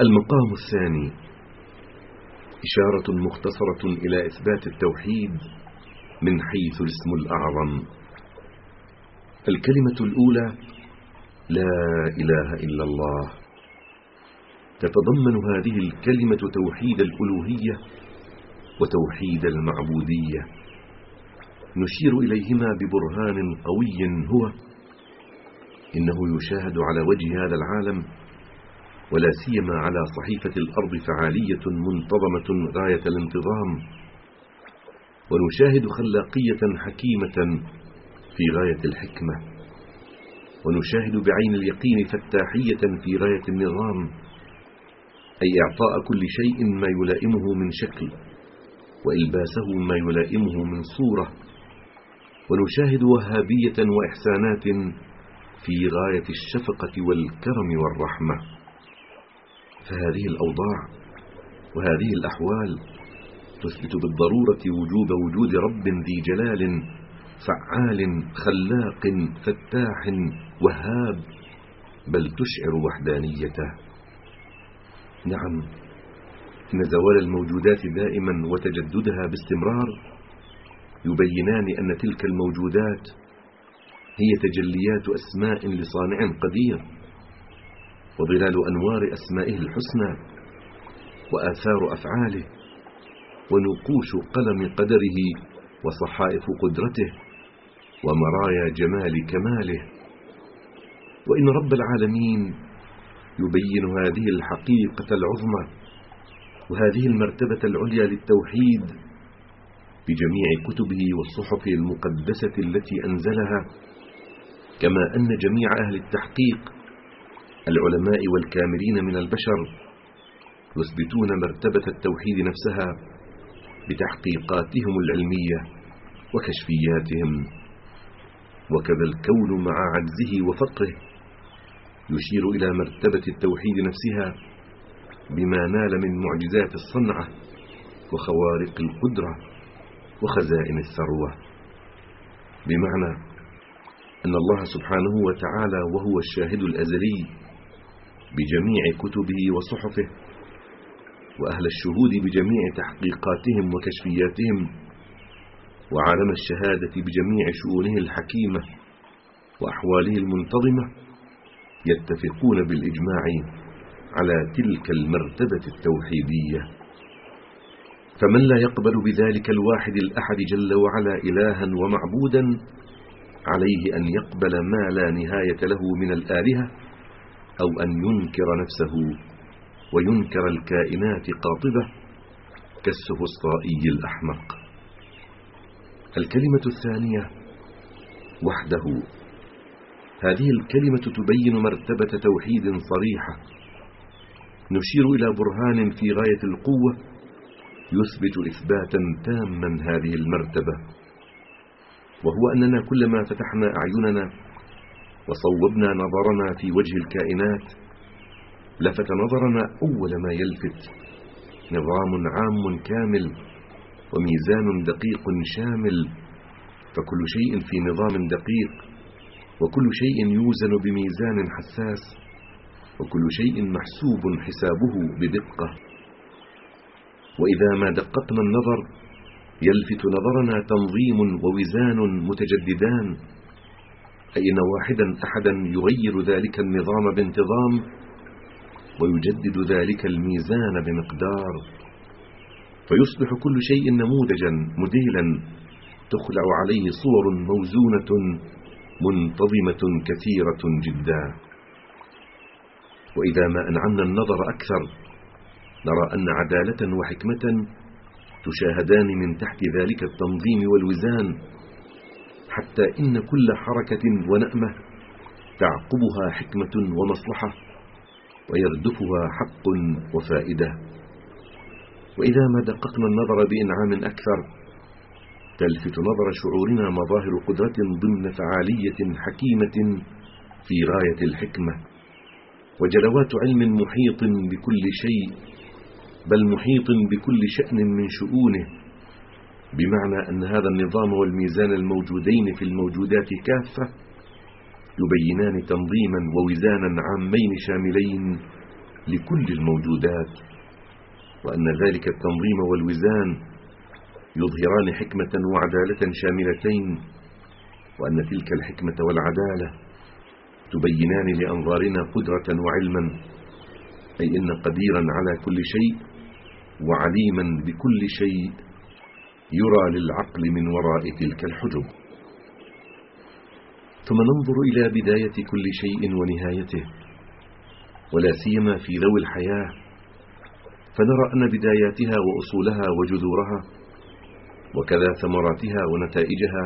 المقام الثاني. إشارة مختصرة إلى إثبات التوحيد من حيث الاسم الأعظم. الكلمة الأولى لا إله إلا الله. تتضمن هذه الكلمة توحيد الألوهية وتوحيد المعبودية. نشير إليهما ببرهان قوي هو إنه يشاهد على وجه هذا العالم ولا سيما على صحيفة الأرض فعالية منتظمة غاية الانتظام. ونشاهد خلاقية حكيمة في غاية الحكمة. ونشاهد بعين اليقين فتاحية في غاية النظام. أي إعطاء كل شيء ما يلائمه من شكل وإلباسه ما يلائمه من صورة. ونشاهد وهابية وإحسانات في غاية الشفقة والكرم والرحمة. فهذه الأوضاع وهذه الأحوال تثبت بالضرورة وجوب وجود رب ذي جلال فعال خلاق فتاح وهاب بل تشعر وحدانيته. نعم إن زوال الموجودات دائما وتجددها باستمرار يبينان أن تلك الموجودات هي تجليات أسماء لصانع قدير. وظلال أنوار أسمائه الحسنى وآثار أفعاله ونقوش قلم قدره وصحائف قدرته ومرايا جمال كماله. وإن رب العالمين يبين هذه الحقيقة العظمى وهذه المرتبة العليا للتوحيد بجميع كتبه والصحف المقدسة التي أنزلها كما أن جميع أهل التحقيق العلماء والكاملين من البشر يثبتون مرتبة التوحيد نفسها بتحقيقاتهم العلمية وكشفياتهم. وكذا الكون مع عجزه وفقره يشير إلى مرتبة التوحيد نفسها بما نال من معجزات الصنعة وخوارق القدرة وخزائن الثروة. بمعنى أن الله سبحانه وتعالى وهو الشاهد الأزلي بجميع كتبه وصحفه وأهل الشهود بجميع تحقيقاتهم وكشفياتهم وعالم الشهادة بجميع شؤونه الحكيمة وأحواله المنتظمة يتفقون بالإجماع على تلك المرتبة التوحيدية. فمن لا يقبل بذلك الواحد الأحد جل وعلا إلها ومعبودا عليه أن يقبل ما لا نهاية له من الآلهة أو أن ينكر نفسه وينكر الكائنات قاطبة كالسفسطائي الأحمق. الكلمة الثانية وحده. هذه الكلمة تبين مرتبة توحيد صريحة نشير إلى برهان في غاية القوة. يثبت إثباتا تاما هذه المرتبة. وهو أننا كلما فتحنا أعيننا وصوبنا نظرنا في وجه الكائنات. لفت نظرنا أول ما يلفت. نظام عام كامل وميزان دقيق شامل. فكل شيء في نظام دقيق. وكل شيء يوزن بميزان حساس. وكل شيء محسوب حسابه بدقة. وإذا ما دققنا النظر يلفت نظرنا تنظيم ووزان متجددان. أن واحدا أحدا يغير ذلك النظام بانتظام ويجدد ذلك الميزان بمقدار فيصبح كل شيء نموذجا مديلا تخلع عليه صور موزونة منتظمة كثيرة جدا. وإذا ما أنعمنا النظر أكثر نرى أن عدالة وحكمة تشاهدان من تحت ذلك التنظيم والوزان حتى إن كل حركة ونأمة تعقبها حكمة ومصلحة ويردفها حق وفائدة. وإذا ما دققنا النظر بإنعام أكثر تلفت نظر شعورنا مظاهر قدرة ضمن فعالية حكيمة في غاية الحكمة. وجلوات علم محيط بكل شيء بل محيط بكل شأن من شؤونه. بمعنى أن هذا النظام والميزان الموجودين في الموجودات كافة يبينان تنظيما ووزانا عامين شاملين لكل الموجودات وأن ذلك التنظيم والوزان يظهران حكمة وعدالة شاملتين وأن تلك الحكمة والعدالة تبينان لأنظارنا قدرة وعلما أي إن قديرا على كل شيء وعليما بكل شيء يرى للعقل من وراء تلك الحجب. ثم ننظر إلى بداية كل شيء ونهايته ولا سيما في ذوي الحياة. فنرى أن بداياتها وأصولها وجذورها وكذا ثمراتها ونتائجها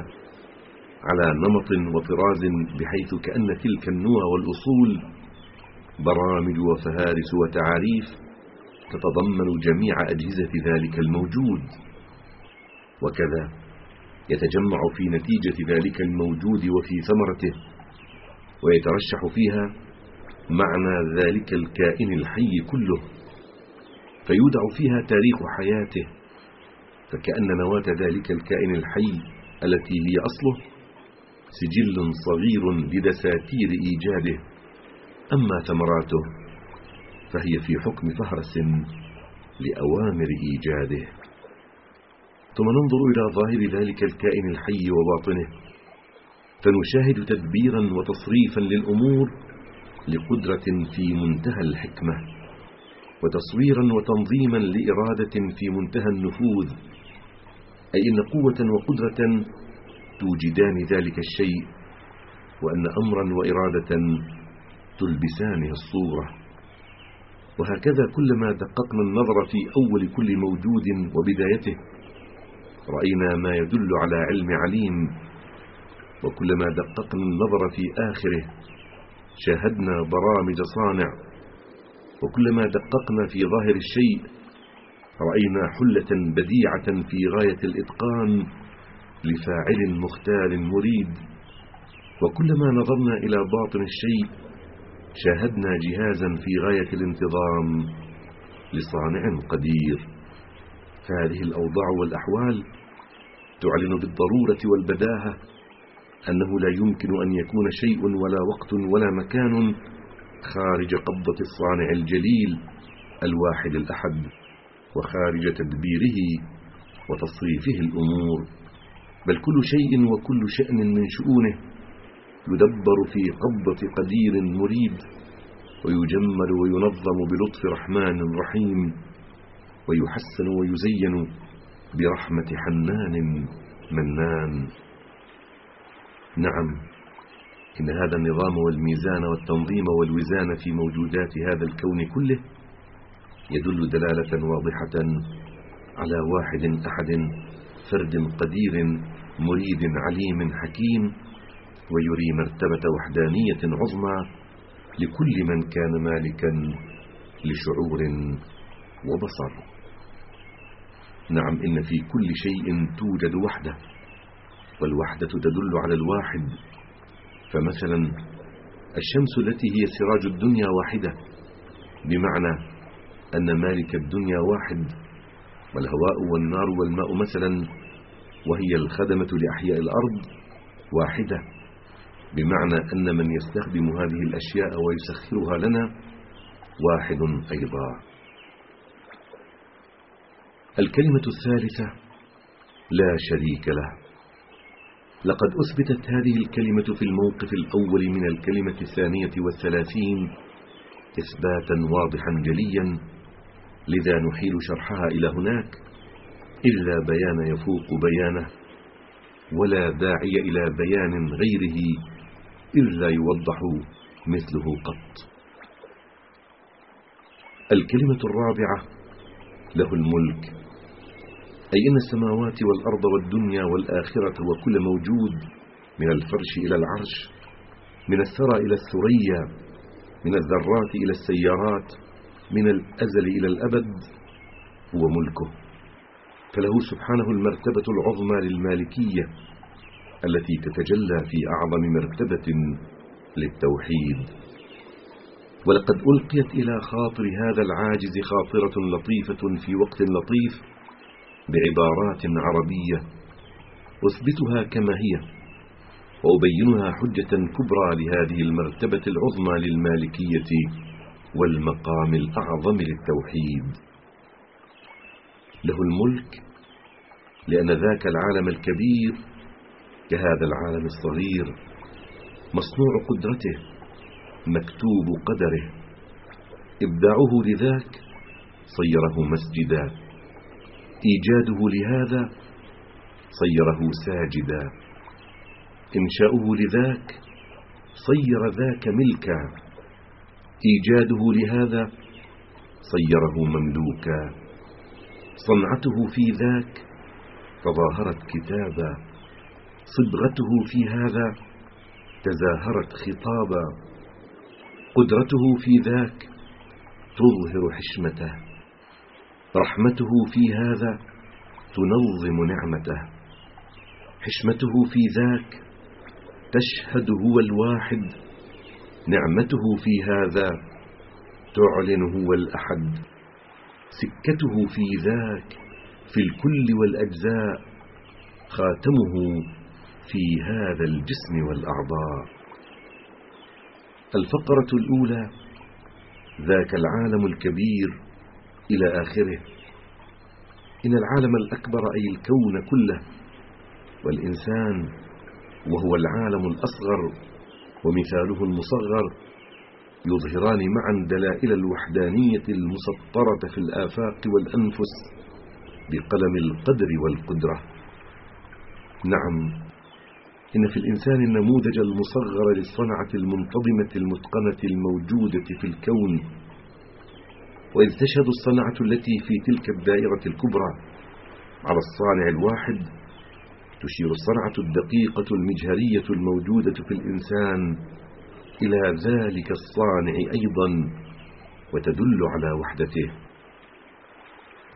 على نمط وطراز بحيث كأن تلك النوى والأصول برامج وفهارس وتعاريف تتضمن جميع أجهزة ذلك الموجود. وكذا يتجمع في نتيجة ذلك الموجود وفي ثمرته ويترشح فيها معنى ذلك الكائن الحي كله فيودع فيها تاريخ حياته فكأن نواة ذلك الكائن الحي التي هي أصله سجل صغير لدساتير إيجاده أما ثمراته فهي في حكم فهرس لأوامر إيجاده. ثم ننظر إلى ظاهر ذلك الكائن الحي وباطنه. فنشاهد تدبيرا وتصريفا للأمور لقدرة في منتهى الحكمة وتصويرا وتنظيما لإرادة في منتهى النفوذ. أي إن قوة وقدرة توجدان ذلك الشيء وأن أمرا وإرادة تلبسانه الصورة. وهكذا كلما دققنا النظر في أول كل موجود وبدايته رأينا ما يدل على علم عليم. وكلما دققنا النظر في آخره شاهدنا برامج صانع. وكلما دققنا في ظاهر الشيء رأينا حلة بديعة في غاية الإتقان لفاعل مختال مريد. وكلما نظرنا إلى باطن الشيء شاهدنا جهازا في غاية الانتظام لصانع قدير. فهذه الأوضاع والأحوال تعلن بالضرورة والبداهة أنه لا يمكن أن يكون شيء ولا وقت ولا مكان خارج قبضة الصانع الجليل الواحد الأحد وخارج تدبيره وتصريفه الأمور. بل كل شيء وكل شأن من شؤونه يدبر في قبضة قدير مريد ويجمل وينظم بلطف رحمن رحيم ويحسن ويزين برحمة حنان منان. نعم إن هذا النظام والميزان والتنظيم والوزان في موجودات هذا الكون كله يدل دلالة واضحة على واحد أحد فرد قدير مريد عليم حكيم ويري مرتبة وحدانية عظمى لكل من كان مالكا لشعور وبصر. نعم إن في كل شيء توجد وحدة والوحدة تدل على الواحد. فمثلا الشمس التي هي سراج الدنيا واحدة بمعنى أن مالك الدنيا واحد والهواء والنار والماء مثلا وهي الخدمة لأحياء الأرض واحدة. بمعنى أن من يستخدم هذه الأشياء ويسخرها لنا واحد أيضا. الكلمة الثالثة لا شريك له. لقد أثبتت هذه الكلمة في الموقف الأول من الكلمة الثانية والثلاثين إثباتا واضحا جليا لذا نحيل شرحها إلى هناك إلا بيان يفوق بيانه ولا داعي إلى بيان غيره إلا يوضح مثله قط. الكلمة الرابعة له الملك أي إن السماوات والأرض والدنيا والآخرة وكل موجود من الفرش إلى العرش من الثرى إلى الثريا من الذرات إلى السيارات من الأزل إلى الأبد هو ملكه. فله سبحانه المرتبة العظمى للمالكية التي تتجلى في أعظم مرتبة للتوحيد. ولقد ألقيت إلى خاطر هذا العاجز خاطرة لطيفة في وقت لطيف بعبارات عربية أثبتها كما هي وأبينها حجة كبرى لهذه المرتبة العظمى للمالكية والمقام الأعظم للتوحيد. له الملك لأن ذاك العالم الكبير كهذا العالم الصغير مصنوع قدرته مكتوب قدره. إبداعه لذاك صيره مسجدا إيجاده لهذا صيره ساجدا. إنشاؤه لذاك صير ذاك ملكا. إيجاده لهذا صيره مملوكا. صنعته في ذاك تظاهرت كتابا. صبغته في هذا تزاهرت خطابا. قدرته في ذاك تظهر حشمته. رحمته في هذا تنظم نعمته. حشمته في ذاك تشهد هو الواحد. نعمته في هذا تعلن هو الأحد. سكته في ذاك في الكل والأجزاء خاتمه في هذا الجسم والأعضاء. الفقرة الأولى ذاك العالم الكبير إلى آخره. إن العالم الأكبر أي الكون كله والإنسان وهو العالم الأصغر ومثاله المصغر يظهران معا دلائل الوحدانية المسطرة في الآفاق والأنفس بقلم القدر والقدرة. نعم إن في الإنسان النموذج المصغر للصنعة المنتظمة المتقنة الموجودة في الكون وإذ تشهد الصنعة التي في تلك الدائرة الكبرى على الصانع الواحد تشير الصنعة الدقيقة المجهرية الموجودة في الإنسان إلى ذلك الصانع أيضا وتدل على وحدته.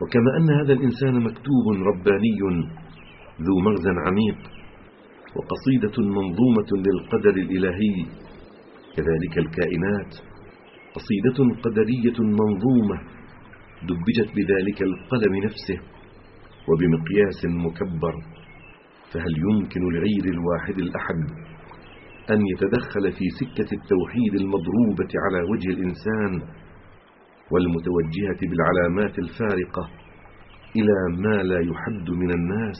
وكما أن هذا الإنسان مكتوب رباني ذو مغزى عميق وقصيدة منظومة للقدر الإلهي كذلك الكائنات قصيدة قدرية منظومة دبجت بذلك القلم نفسه وبمقياس مكبر فهل يمكن لغير الواحد الأحد أن يتدخل في سكة التوحيد المضروبة على وجه الإنسان والمتوجهة بالعلامات الفارقة إلى ما لا يحد من الناس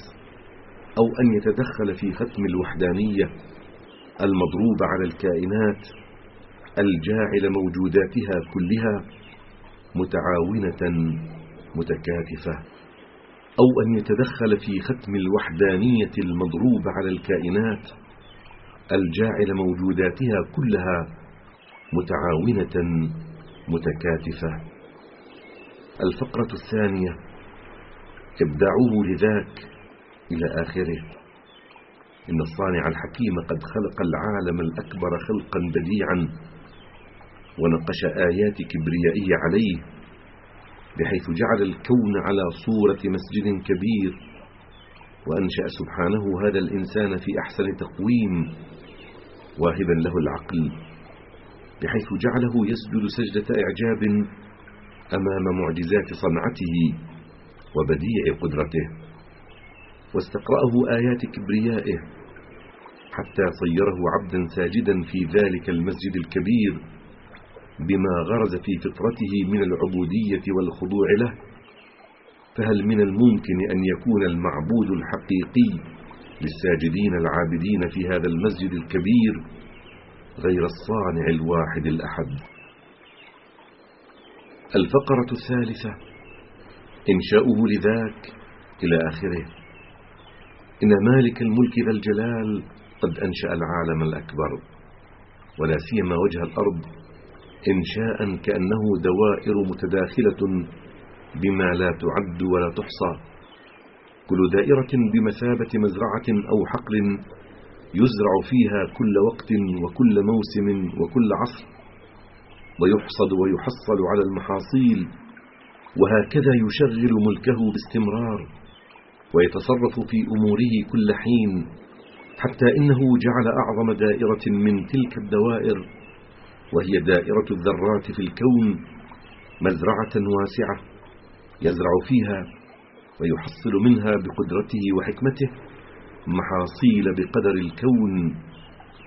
أو أن يتدخل في ختم الوحدانية المضروبة على الكائنات الجاعل موجوداتها كلها متعاونة متكاتفة أو أن يتدخل في ختم الوحدانية المضروبة على الكائنات الجاعل موجوداتها كلها متعاونة متكاتفة. الفقرة الثانية ابدعوه لذاك إلى آخره. إن الصانع الحكيم قد خلق العالم الأكبر خلقا بديعا. ونقش آيات كبريائية عليه بحيث جعل الكون على صورة مسجد كبير. وأنشأ سبحانه هذا الإنسان في أحسن تقويم واهبا له العقل بحيث جعله يسجد سجدة إعجاب أمام معجزات صنعته وبديع قدرته. واستقرأه آيات كبريائه حتى صيره عبدا ساجدا في ذلك المسجد الكبير. بما غرز في فطرته من العبودية والخضوع له فهل من الممكن أن يكون المعبود الحقيقي للساجدين العابدين في هذا المسجد الكبير غير الصانع الواحد الأحد؟ الفقرة الثالثة إنشاؤه لذاك إلى آخره. إن مالك الملك ذا الجلال قد أنشأ العالم الأكبر ولا سيما وجه الأرض إنشاء كأنه دوائر متداخلة بما لا تعد ولا تحصى. كل دائرة بمثابة مزرعة أو حقل يزرع فيها كل وقت وكل موسم وكل عصر ويحصد ويحصل على المحاصيل وهكذا يشغل ملكه باستمرار ويتصرف في أموره كل حين حتى إنه جعل أعظم دائرة من تلك الدوائر وهي دائرة الذرات في الكون مزرعة واسعة يزرع فيها ويحصل منها بقدرته وحكمته محاصيل بقدر الكون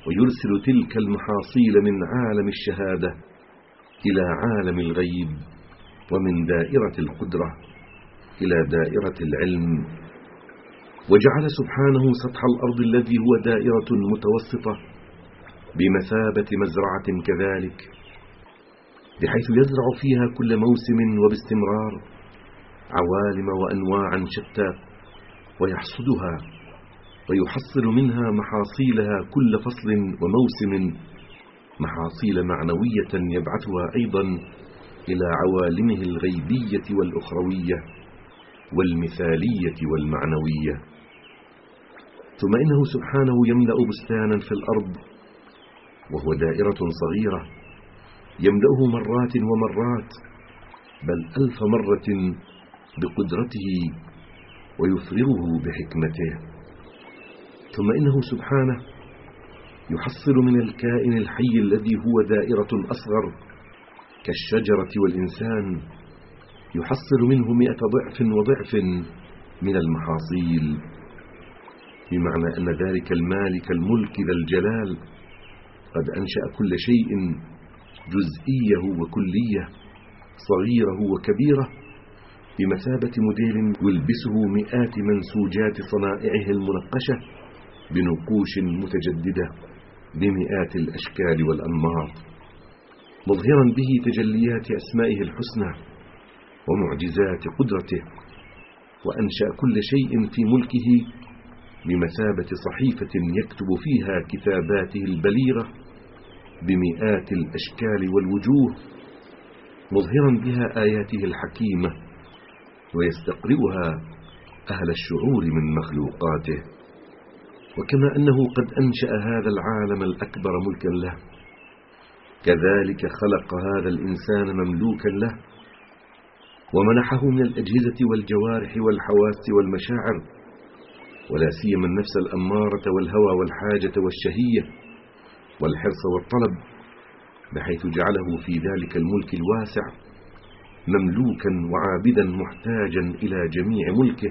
ويرسل تلك المحاصيل من عالم الشهادة إلى عالم الغيب ومن دائرة القدرة إلى دائرة العلم. وجعل سبحانه سطح الأرض الذي هو دائرة متوسطة بمثابة مزرعة كذلك بحيث يزرع فيها كل موسم وباستمرار عوالم وأنواعا شتى ويحصدها ويحصل منها محاصيلها كل فصل وموسم محاصيل معنوية يبعثها أيضا إلى عوالمه الغيبية والأخروية والمثالية والمعنوية. ثم إنه سبحانه يملأ بستانا في الأرض وهو دائرة صغيرة يملأه مرات ومرات بل ألف مرة بقدرته ويفرغه بحكمته. ثم إنه سبحانه يحصل من الكائن الحي الذي هو دائرة أصغر كالشجرة والإنسان يحصل منه مئة ضعف وضعف من المحاصيل بمعنى أن ذلك المالك الملك ذا الجلال. قد أنشأ كل شيء جزئيه وكليه صغيره وكبيره بمثابة موديل يلبسه مئات منسوجات صنائعه المنقشة بنقوش متجددة بمئات الأشكال والأنماط مظهرا به تجليات أسمائه الحسنى ومعجزات قدرته وأنشأ كل شيء في ملكه بمثابة صحيفة يكتب فيها كتاباته البليغة بمئات الأشكال والوجوه مظهرا بها آياته الحكيمة ويستقرئها أهل الشعور من مخلوقاته. وكما أنه قد أنشأ هذا العالم الأكبر ملكا له كذلك خلق هذا الإنسان مملوكا له ومنحه من الأجهزة والجوارح والحواس والمشاعر ولا سيما النفس الأمارة والهوى والحاجة والشهية. والحرص والطلب بحيث جعله في ذلك الملك الواسع مملوكا وعابدا محتاجا إلى جميع ملكه.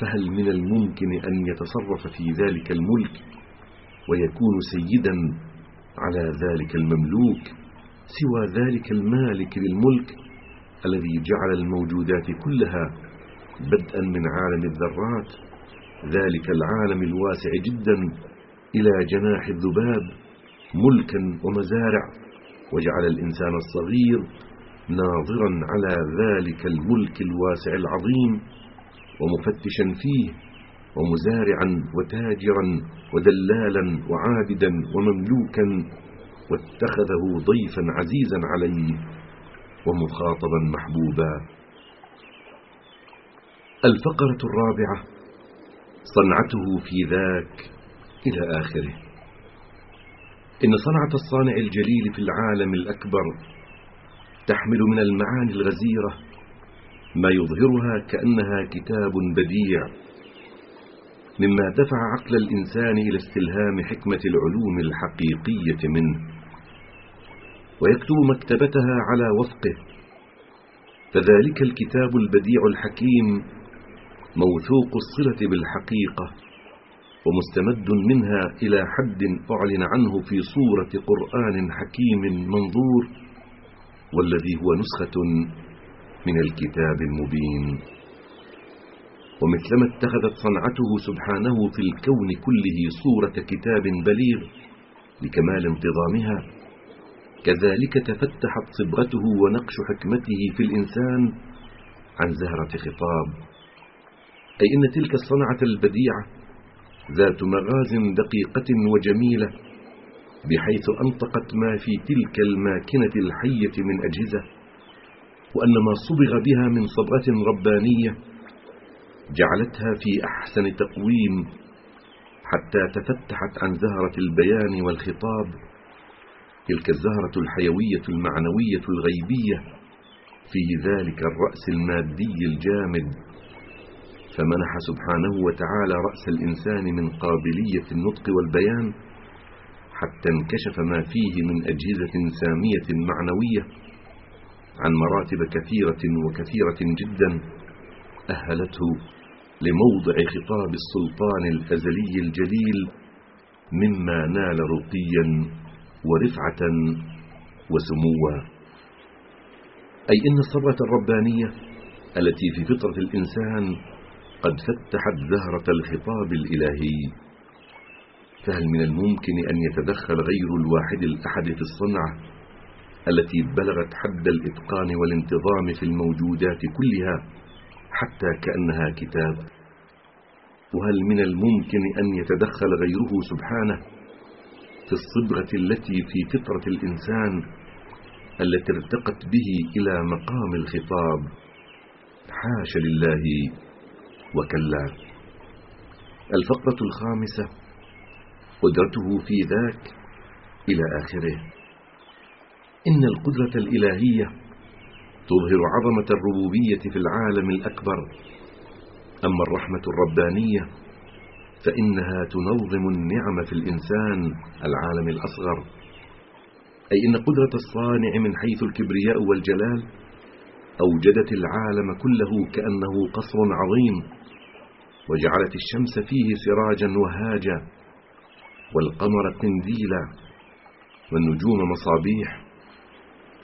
فهل من الممكن أن يتصرف في ذلك الملك ويكون سيدا على ذلك المملوك سوى ذلك المالك للملك الذي جعل الموجودات كلها بدءا من عالم الذرات؟ ذلك العالم الواسع جدا إلى جناح الذباب ملكا ومزارع وجعل الإنسان الصغير ناظرا على ذلك الملك الواسع العظيم ومفتشا فيه ومزارعا وتاجرا ودلالا وعابدا ومملوكا واتخذه ضيفا عزيزا عليه ومخاطبا محبوبا. الفقرة الرابعة صنعته في ذاك إلى آخره. إن صنعة الصانع الجليل في العالم الأكبر تحمل من المعاني الغزيرة ما يظهرها كأنها كتاب بديع مما دفع عقل الإنسان إلى استلهام حكمة العلوم الحقيقية منه ويكتب مكتبتها على وفقه فذلك الكتاب البديع الحكيم موثوق الصلة بالحقيقة. ومستمد منها إلى حد أعلن عنه في صورة قرآن حكيم منظور والذي هو نسخة من الكتاب المبين. ومثلما اتخذت صنعته سبحانه في الكون كله صورة كتاب بليغ لكمال انتظامها. كذلك تفتحت صبغته ونقش حكمته في الإنسان عن زهرة خطاب. أي إن تلك الصنعة البديعة ذات مغاز دقيقة وجميلة بحيث أنطقت ما في تلك الماكنة الحية من أجهزة وأن ما صبغ بها من صبغة ربانية جعلتها في أحسن تقويم حتى تفتحت عن زهرة البيان والخطاب تلك الزهرة الحيوية المعنوية الغيبية في ذلك الرأس المادي الجامد. فمنح سبحانه وتعالى رأس الإنسان من قابلية النطق والبيان حتى انكشف ما فيه من أجهزة سامية معنوية عن مراتب كثيرة وكثيرة جدا أهلته لموضع خطاب السلطان الأزلي الجليل مما نال رقيا ورفعة وسموا. أي إن الصبغة الربانية التي في فطرة الإنسان قد فتحت زهرة الخطاب الإلهي. فهل من الممكن أن يتدخل غير الواحد الأحد في الصنعة التي بلغت حد الإتقان والانتظام في الموجودات كلها حتى كأنها كتاب؟ وهل من الممكن أن يتدخل غيره سبحانه في الصبغة التي في فطرة الإنسان التي ارتقت به إلى مقام الخطاب؟ حاش لله. وكلا الفقرة الخامسة قدرته في ذاك إلى آخره. إن القدرة الإلهية تظهر عظمة الربوبية في العالم الأكبر. أما الرحمة الربانية فإنها تنظم النعم في الإنسان العالم الأصغر. أي إن قدرة الصانع من حيث الكبرياء والجلال أوجدت العالم كله كأنه قصر عظيم. وجعلت الشمس فيه سراجا وهاجا والقمر قنديلا والنجوم مصابيح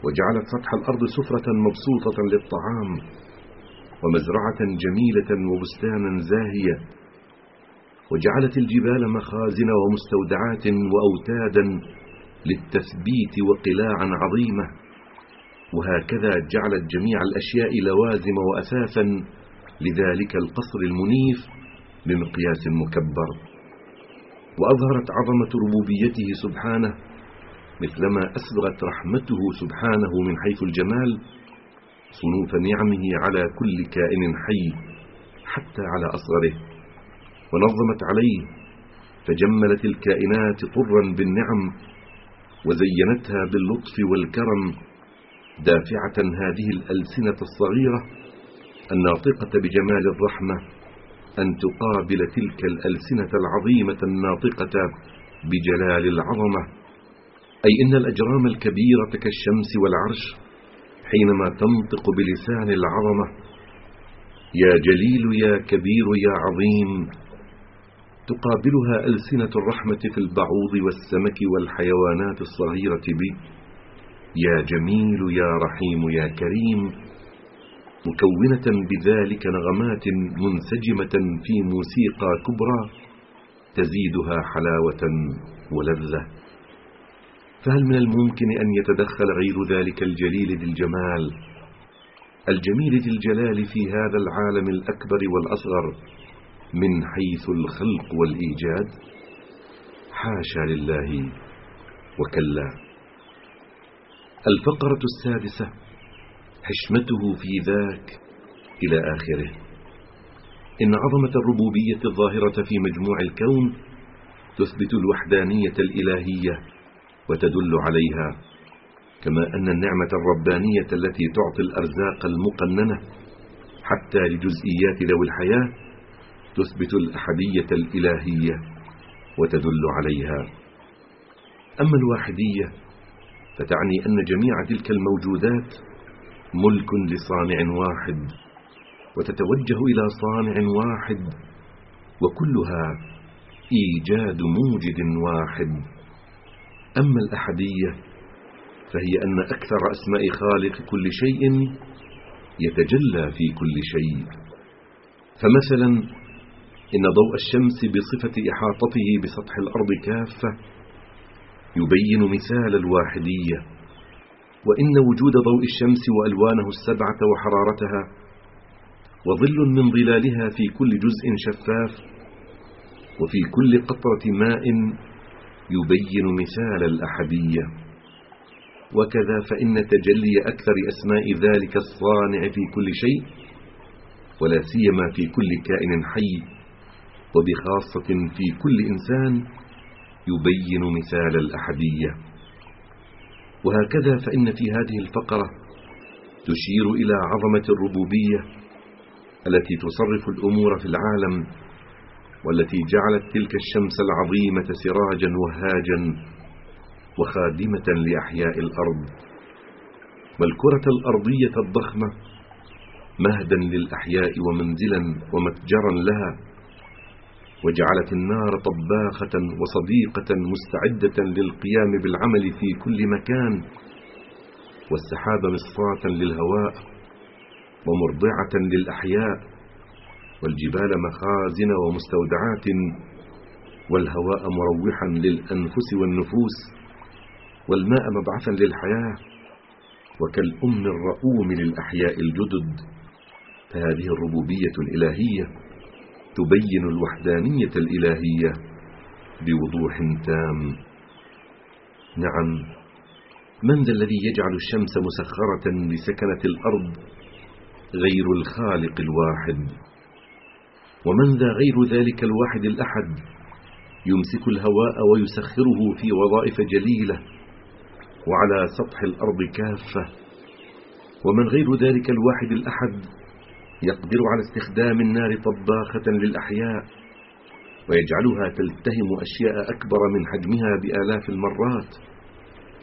وجعلت سطح الأرض سفرة مبسوطة للطعام ومزرعة جميلة وبستانا زاهية وجعلت الجبال مخازن ومستودعات وأوتادا للتثبيت وقلاعا عظيمة وهكذا جعلت جميع الأشياء لوازم وأساسا لذلك القصر المنيف بمقياس مكبر. وأظهرت عظمة ربوبيته سبحانه مثلما أسبغت رحمته سبحانه من حيث الجمال صنوف نعمه على كل كائن حي حتى على أصغره. ونظمت عليه فجملت الكائنات طرا بالنعم وزينتها باللطف والكرم دافعة هذه الألسنة الصغيرة الناطقة بجمال الرحمة أن تقابل تلك الألسنة العظيمة الناطقة بجلال العظمة. أي إن الأجرام الكبيرة كالشمس والعرش حينما تنطق بلسان العظمة يا جليل يا كبير يا عظيم تقابلها ألسنة الرحمة في البعوض والسمك والحيوانات الصغيرة ب يا جميل يا رحيم يا كريم مكونة بذلك نغمات منسجمة في موسيقى كبرى تزيدها حلاوة ولذة. فهل من الممكن أن يتدخل غير ذلك الجليل ذي الجمال؟ الجميل ذي الجلال في هذا العالم الأكبر والأصغر من حيث الخلق والإيجاد؟ حاشا لله وكلا. الفقرة السادسة حشمته في ذاك إلى آخره. إن عظمة الربوبية الظاهرة في مجموع الكون تثبت الوحدانية الإلهية وتدل عليها كما أن النعمة الربانية التي تعطي الأرزاق المقننة حتى لجزئيات ذوي الحياة تثبت الأحدية الإلهية وتدل عليها. أما الواحدية فتعني أن جميع تلك الموجودات ملك لصانع واحد وتتوجه إلى صانع واحد وكلها إيجاد موجد واحد. أما الأحدية فهي أن أكثر أسماء خالق كل شيء يتجلى في كل شيء. فمثلا إن ضوء الشمس بصفة إحاطته بسطح الأرض كافة يبين مثال الواحدية. وإن وجود ضوء الشمس وألوانه السبعة وحرارتها وظل من ظلالها في كل جزء شفاف وفي كل قطرة ماء يبين مثال الأحدية وكذا فإن تجلي أكثر أسماء ذلك الصانع في كل شيء ولا سيما في كل كائن حي وبخاصة في كل إنسان يبين مثال الأحدية وهكذا فإن في هذه الفقرة تشير إلى عظمة الربوبية التي تصرف الأمور في العالم والتي جعلت تلك الشمس العظيمة سراجا وهاجا وخادمة لأحياء الأرض. والكرة الأرضية الضخمة مهدا للأحياء ومنزلا ومتجرا لها وجعلت النار طباخة وصديقة مستعدة للقيام بالعمل في كل مكان والسحاب مصفاة للهواء ومرضعة للأحياء والجبال مخازن ومستودعات والهواء مروحا للأنفس والنفوس والماء مبعثا للحياة وكالأم الرؤوم للأحياء الجدد. فهذه الربوبية الإلهية تبين الوحدانية الإلهية بوضوح تام. نعم من ذا الذي يجعل الشمس مسخرة لسكنة الأرض غير الخالق الواحد؟ ومن ذا غير ذلك الواحد الأحد يمسك الهواء ويسخره في وظائف جليلة وعلى سطح الأرض كافة؟ ومن غير ذلك الواحد الأحد يقدر على استخدام النار طباخة للأحياء ويجعلها تلتهم أشياء أكبر من حجمها بآلاف المرات.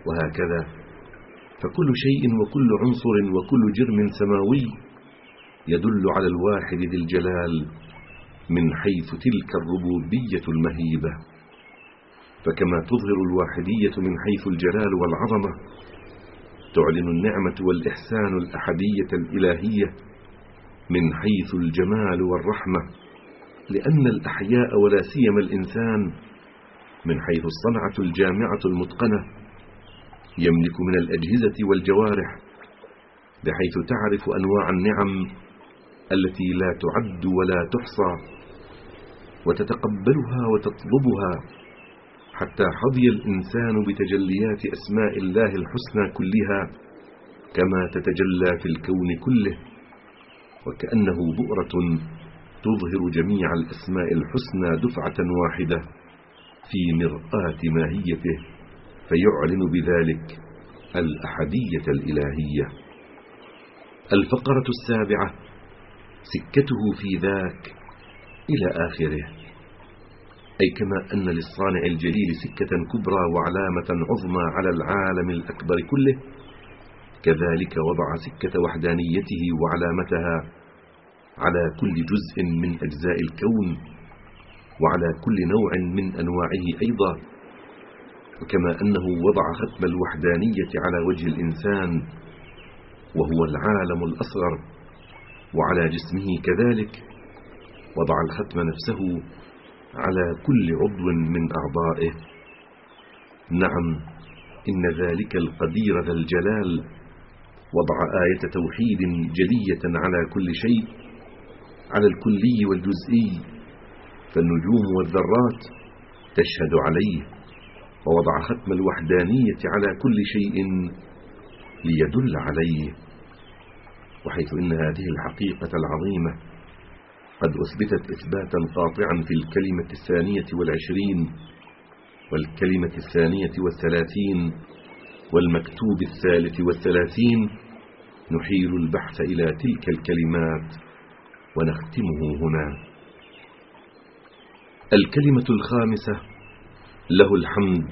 وهكذا فكل شيء وكل عنصر وكل جرم سماوي يدل على الواحد ذي الجلال من حيث تلك الربوبية المهيبة. فكما تظهر الواحدية من حيث الجلال والعظمة تعلن النعمة والإحسان الأحدية الإلهية من حيث الجمال والرحمة لأن الأحياء ولا سيما الإنسان من حيث الصنعة الجامعة المتقنة يملك من الأجهزة والجوارح بحيث تعرف أنواع النعم التي لا تعد ولا تحصى وتتقبلها وتطلبها حتى حظي الإنسان بتجليات أسماء الله الحسنى كلها كما تتجلى في الكون كله. وكأنه بؤرة تظهر جميع الأسماء الحسنى دفعة واحدة في مرآة ماهيته فيعلن بذلك الأحدية الإلهية. الفقرة السابعة سكته في ذاك إلى آخره. أي كما أن للصانع الجليل سكة كبرى وعلامة عظمى على العالم الأكبر كله كذلك وضع سكة وحدانيته وعلامتها على كل جزء من أجزاء الكون وعلى كل نوع من أنواعه أيضا. وكما أنه وضع ختم الوحدانية على وجه الإنسان وهو العالم الأصغر وعلى جسمه كذلك وضع الختم نفسه على كل عضو من أعضائه. نعم إن ذلك القدير ذا الجلال وضع آية توحيد جلية على كل شيء على الكلي والجزئي. فالنجوم والذرات تشهد عليه ووضع ختم الوحدانية على كل شيء ليدل عليه. وحيث إن هذه الحقيقة العظيمة قد أثبتت إثباتا قاطعا في الكلمة الثانية والعشرين والكلمة الثانية والثلاثين والمكتوب الثالث والثلاثين نحيل البحث إلى تلك الكلمات ونختمه هنا. الكلمة الخامسة له الحمد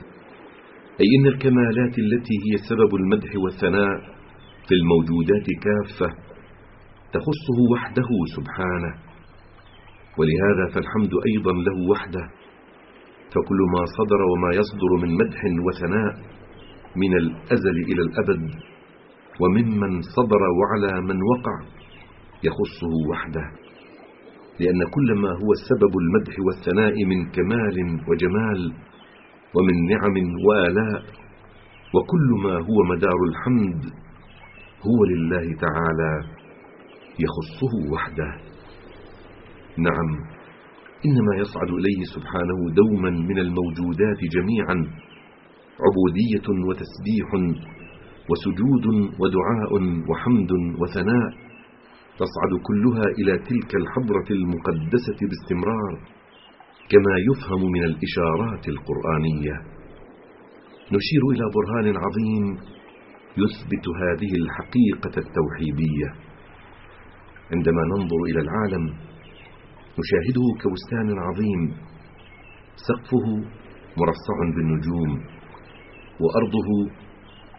أي إن الكمالات التي هي سبب المدح والثناء في الموجودات كافة تخصه وحده سبحانه. ولهذا فالحمد أيضا له وحده فكل ما صدر وما يصدر من مدح وثناء من الأزل إلى الأبد. وممن صدر وعلى من وقع يخصه وحده لأن كل ما هو سبب المدح والثناء من كمال وجمال ومن نعم وآلاء وكل ما هو مدار الحمد هو لله تعالى يخصه وحده. نعم إنما يصعد إليه سبحانه دوما من الموجودات جميعا عبودية وتسبيح وسجود ودعاء وحمد وثناء تصعد كلها إلى تلك الحضرة المقدسة باستمرار كما يفهم من الإشارات القرآنية. نشير إلى برهان عظيم يثبت هذه الحقيقة التوحيدية. عندما ننظر إلى العالم نشاهده كبستان عظيم سقفه مرصع بالنجوم وأرضه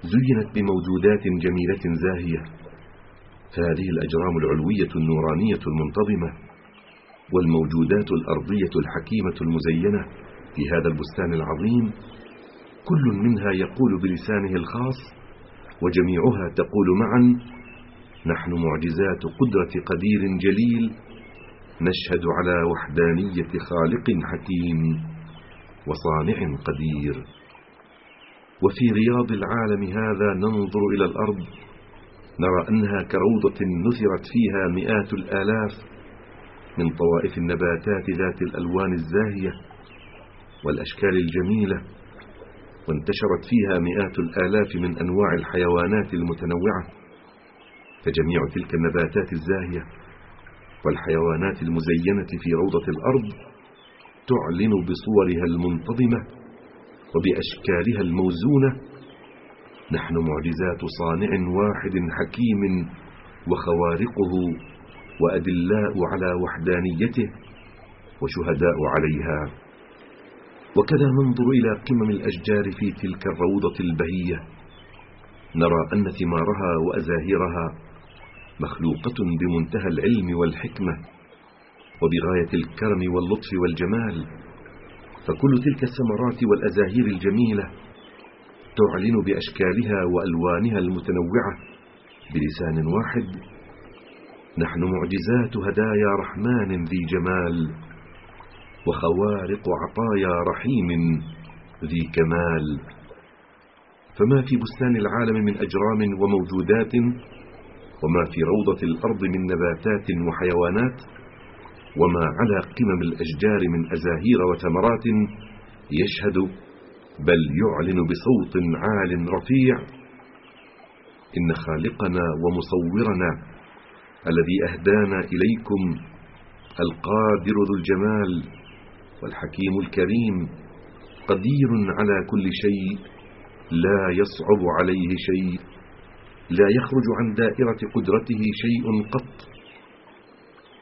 زينت بموجودات جميلة زاهية. فهذه الأجرام العلوية النورانية المنتظمة والموجودات الأرضية الحكيمة المزينة في هذا البستان العظيم كل منها يقول بلسانه الخاص وجميعها تقول معا نحن معجزات قدرة قدير جليل نشهد على وحدانية خالق حكيم وصانع قدير. وفي رياض العالم هذا ننظر إلى الأرض نرى أنها كروضة نثرت فيها مئات الآلاف من طوائف النباتات ذات الألوان الزاهية والأشكال الجميلة وانتشرت فيها مئات الآلاف من أنواع الحيوانات المتنوعة فجميع تلك النباتات الزاهية والحيوانات المزينة في روضة الأرض تعلن بصورها المنتظمة وبأشكالها الموزونة نحن معجزات صانع واحد حكيم وخوارقه وأدلاء على وحدانيته وشهداء عليها. وكذا ننظر إلى قمم الأشجار في تلك الروضة البهية. نرى أن ثمارها وأزاهرها مخلوقة بمنتهى العلم والحكمة وبغاية الكرم واللطف والجمال فكل تلك الثمرات والأزاهير الجميلة تعلن بأشكالها وألوانها المتنوعة بلسان واحد. نحن معجزات هدايا رحمن ذي جمال وخوارق عطايا رحيم ذي كمال. فما في بستان العالم من أجرام وموجودات وما في روضة الأرض من نباتات وحيوانات وما على قمم الأشجار من أزاهير وثمرات يشهد بل يعلن بصوت عال رفيع إن خالقنا ومصورنا الذي أهدانا إليكم القادر ذو الجمال والحكيم الكريم قدير على كل شيء لا يصعب عليه شيء لا يخرج عن دائرة قدرته شيء قط.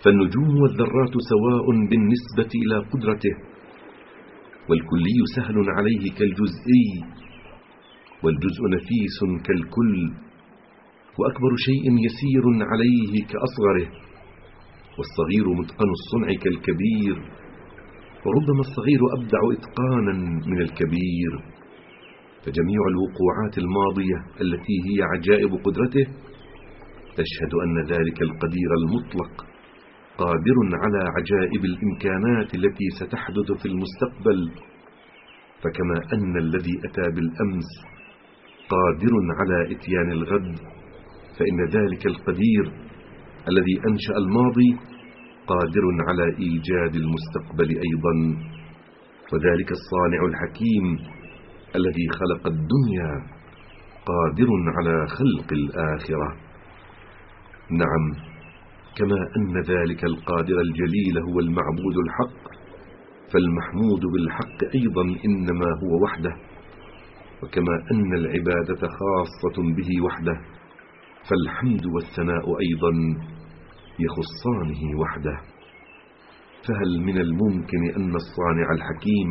فالنجوم والذرات سواء بالنسبة إلى قدرته والكلي سهل عليه كالجزئي والجزء نفيس كالكل وأكبر شيء يسير عليه كأصغره والصغير متقن الصنع كالكبير وربما الصغير أبدع إتقانا من الكبير. فجميع الوقوعات الماضية التي هي عجائب قدرته تشهد أن ذلك القدير المطلق. قادر على عجائب الإمكانات التي ستحدث في المستقبل. فكما أن الذي أتى بالأمس قادر على إتيان الغد فإن ذلك القدير الذي أنشأ الماضي قادر على إيجاد المستقبل أيضا. وذلك الصانع الحكيم الذي خلق الدنيا قادر على خلق الآخرة. نعم كما أن ذلك القادر الجليل هو المعبود الحق فالمحمود بالحق أيضا إنما هو وحده وكما أن العبادة خاصة به وحده فالحمد والثناء أيضا يخصانه وحده. فهل من الممكن أن الصانع الحكيم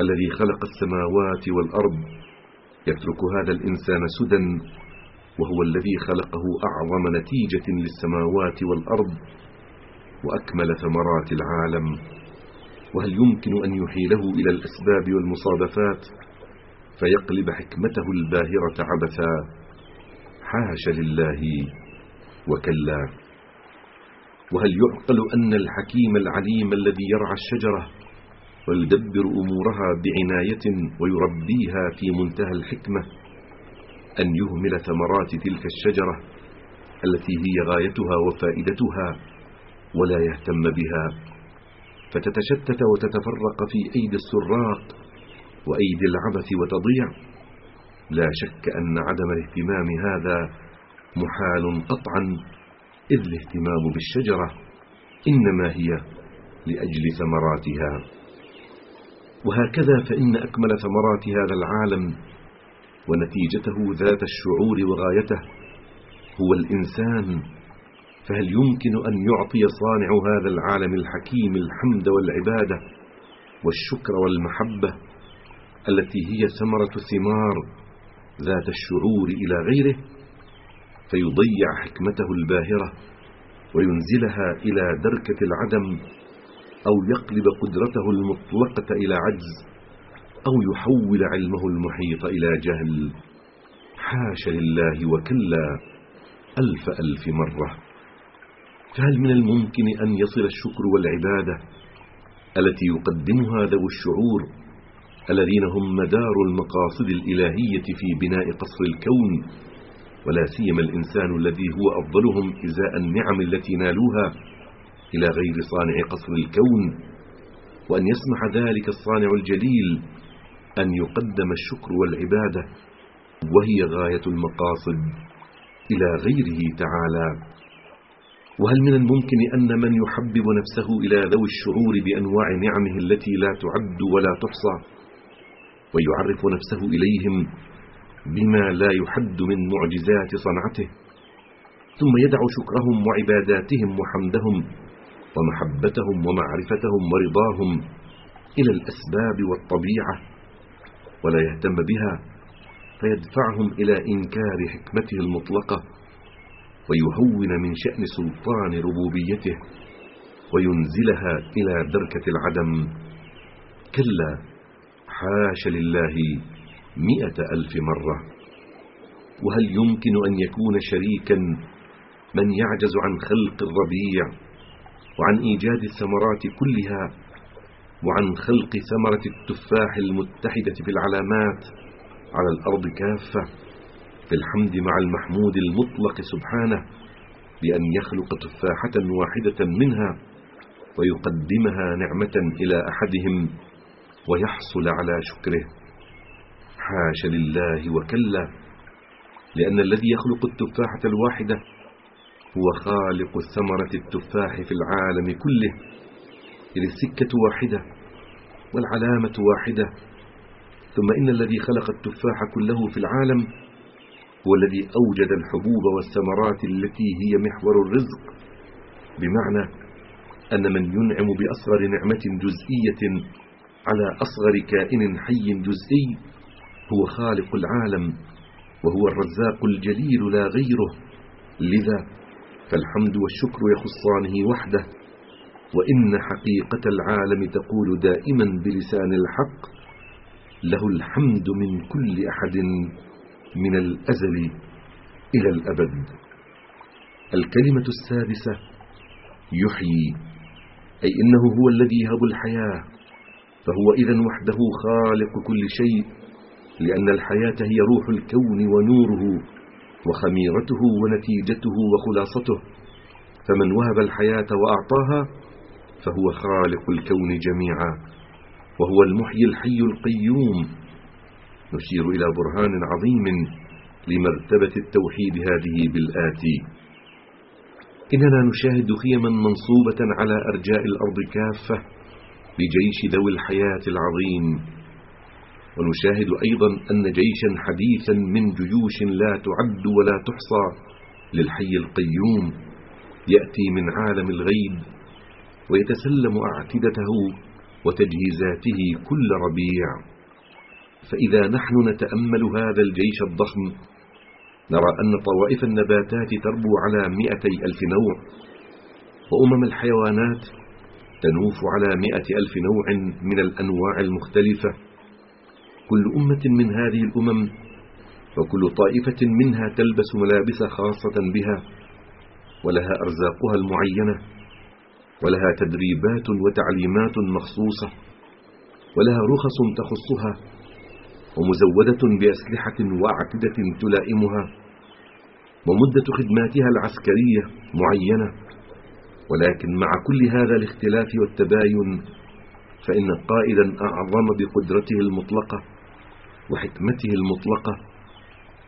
الذي خلق السماوات والأرض يترك هذا الإنسان سدى وهو الذي خلقه أعظم نتيجة للسماوات والأرض وأكمل ثمرات العالم. وهل يمكن أن يحيله إلى الأسباب والمصادفات؟ فيقلب حكمته الباهرة عبثا. حاش لله وكلا. وهل يعقل أن الحكيم العليم الذي يرعى الشجرة ويدبر أمورها بعناية ويربيها في منتهى الحكمة؟ أن يهمل ثمرات تلك الشجرة التي هي غايتها وفائدتها ولا يهتم بها فتتشتت وتتفرق في أيدي السراق وأيدي العبث وتضيع. لا شك أن عدم الاهتمام هذا محال قطعا إذ الاهتمام بالشجرة إنما هي لأجل ثمراتها. وهكذا فإن أكمل ثمرات هذا العالم ونتيجته ذات الشعور وغايته هو الإنسان فهل يمكن أن يعطي صانع هذا العالم الحكيم الحمد والعبادة والشكر والمحبة التي هي ثمرة ثمار ذات الشعور إلى غيره؟ فيضيع حكمته الباهرة وينزلها إلى دركة العدم أو يقلب قدرته المطلقة إلى عجز أو يحول علمه المحيط إلى جهل. حاش لله وكلا ألف ألف مرة. فهل من الممكن أن يصل الشكر والعبادة التي يقدمها ذو الشعور الذين هم مدار المقاصد الإلهية في بناء قصر الكون؟ ولا سيما الإنسان الذي هو أفضلهم إزاء النعم التي نالوها إلى غير صانع قصر الكون. وأن يسمح ذلك الصانع الجليل أن يقدم الشكر والعبادة وهي غاية المقاصد إلى غيره تعالى. وهل من الممكن أن من يحبب نفسه إلى ذوي الشعور بأنواع نعمه التي لا تعد ولا تحصى ويعرف نفسه إليهم بما لا يحد من معجزات صنعته ثم يدع شكرهم وعباداتهم وحمدهم ومحبتهم ومعرفتهم ورضاهم إلى الأسباب والطبيعة ولا يهتم بها فيدفعهم إلى إنكار حكمته المطلقة ويهون من شأن سلطان ربوبيته وينزلها إلى دركة العدم. كلا حاش لله مئة ألف مرة. وهل يمكن أن يكون شريكا من يعجز عن خلق الربيع وعن إيجاد الثمرات كلها وعن خلق ثمرة التفاح المتحدة في العلامات على الأرض كافة. في الحمد مع المحمود المطلق سبحانه بأن يخلق تفاحة واحدة منها ويقدمها نعمة إلى أحدهم ويحصل على شكره. حاش لله وكلا لأن الذي يخلق التفاحة الواحدة هو خالق ثمرة التفاح في العالم كله. إذ السكة واحدة والعلامة واحدة. ثم إن الذي خلق التفاح كله في العالم هو الذي أوجد الحبوب والثمرات التي هي محور الرزق. بمعنى أن من ينعم بأصغر نعمة جزئية على أصغر كائن حي جزئي هو خالق العالم وهو الرزاق الجليل لا غيره. لذا فالحمد والشكر يخصانه وحده. وإن حقيقة العالم تقول دائما بلسان الحق له الحمد من كل أحد من الأزل إلى الأبد. الكلمة السادسة يحيي أي إنه هو الذي يهب الحياة فهو إذا وحده خالق كل شيء لأن الحياة هي روح الكون ونوره وخميرته ونتيجته وخلاصته. فمن وهب الحياة وأعطاها فهو خالق الكون جميعا وهو المحيي الحي القيوم. نشير إلى برهان عظيم لمرتبة التوحيد هذه بالآتي إننا نشاهد خيما منصوبة على أرجاء الأرض كافة بجيش ذوي الحياة العظيم. ونشاهد أيضا أن جيشا حديثا من جيوش لا تعد ولا تحصى للحي القيوم يأتي من عالم الغيب ويتسلم أعتدته وتجهيزاته كل ربيع. فإذا نحن نتأمل هذا الجيش الضخم نرى أن طوائف النباتات تربو على مئتي ألف نوع وأمم الحيوانات تنوف على مئة ألف نوع من الأنواع المختلفة. كل أمة من هذه الأمم وكل طائفة منها تلبس ملابس خاصة بها ولها أرزاقها المعينة. ولها تدريبات وتعليمات مخصوصة ولها رخص تخصها ومزودة بأسلحة وأعتدة تلائمها ومدة خدماتها العسكرية معينة. ولكن مع كل هذا الاختلاف والتباين فإن قائدا أعظم بقدرته المطلقة وحكمته المطلقة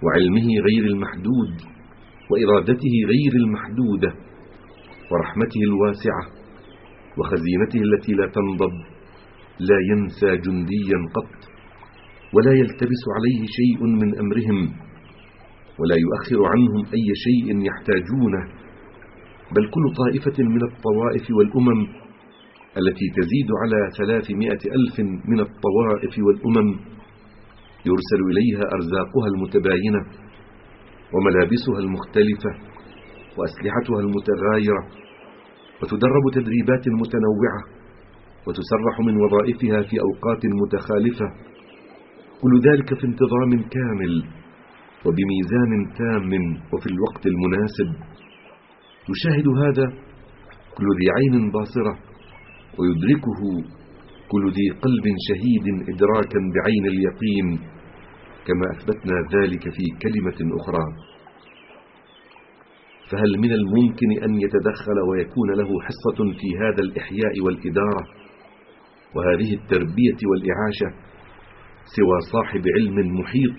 وعلمه غير المحدود وإرادته غير المحدودة ورحمته الواسعة وخزينته التي لا تنضب لا ينسى جنديا قط ولا يلتبس عليه شيء من أمرهم ولا يؤخر عنهم أي شيء يحتاجونه بل كل طائفة من الطوائف والأمم التي تزيد على ثلاثمائة ألف من الطوائف والأمم يرسل إليها أرزاقها المتباينة وملابسها المختلفة وأسلحتها المتغايرة وتدرب تدريبات متنوعة وتسرح من وظائفها في أوقات متخالفة. كل ذلك في انتظام كامل وبميزان تام وفي الوقت المناسب. يشاهد هذا كل ذي عين باصرة ويدركه كل ذي قلب شهيد إدراكا بعين اليقين كما أثبتنا ذلك في كلمة أخرى. فهل من الممكن أن يتدخل ويكون له حصة في هذا الإحياء والإدارة وهذه التربية والإعاشة سوى صاحب علم محيط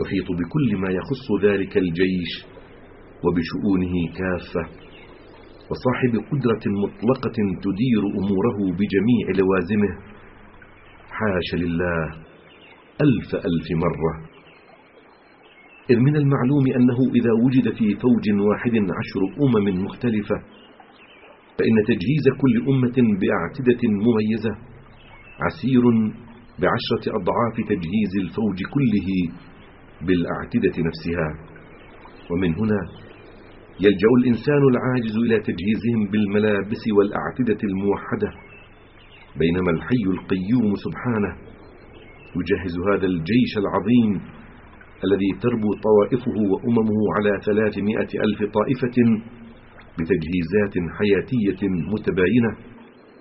يحيط بكل ما يخص ذلك الجيش وبشؤونه كافة. وصاحب قدرة مطلقة تدير أموره بجميع لوازمه. حاش لله ألف ألف مرة. إذ من المعلوم أنه إذا وجد في فوج واحد عشر أمم مختلفة فإن تجهيز كل أمة بأعتدة مميزة عسير بعشرة أضعاف تجهيز الفوج كله بالأعتدة نفسها. ومن هنا يلجأ الإنسان العاجز إلى تجهيزهم بالملابس والأعتدة الموحدة بينما الحي القيوم سبحانه يجهز هذا الجيش العظيم الذي تربو طوائفه وأممه على ثلاثمائة ألف طائفة بتجهيزات حياتية متباينة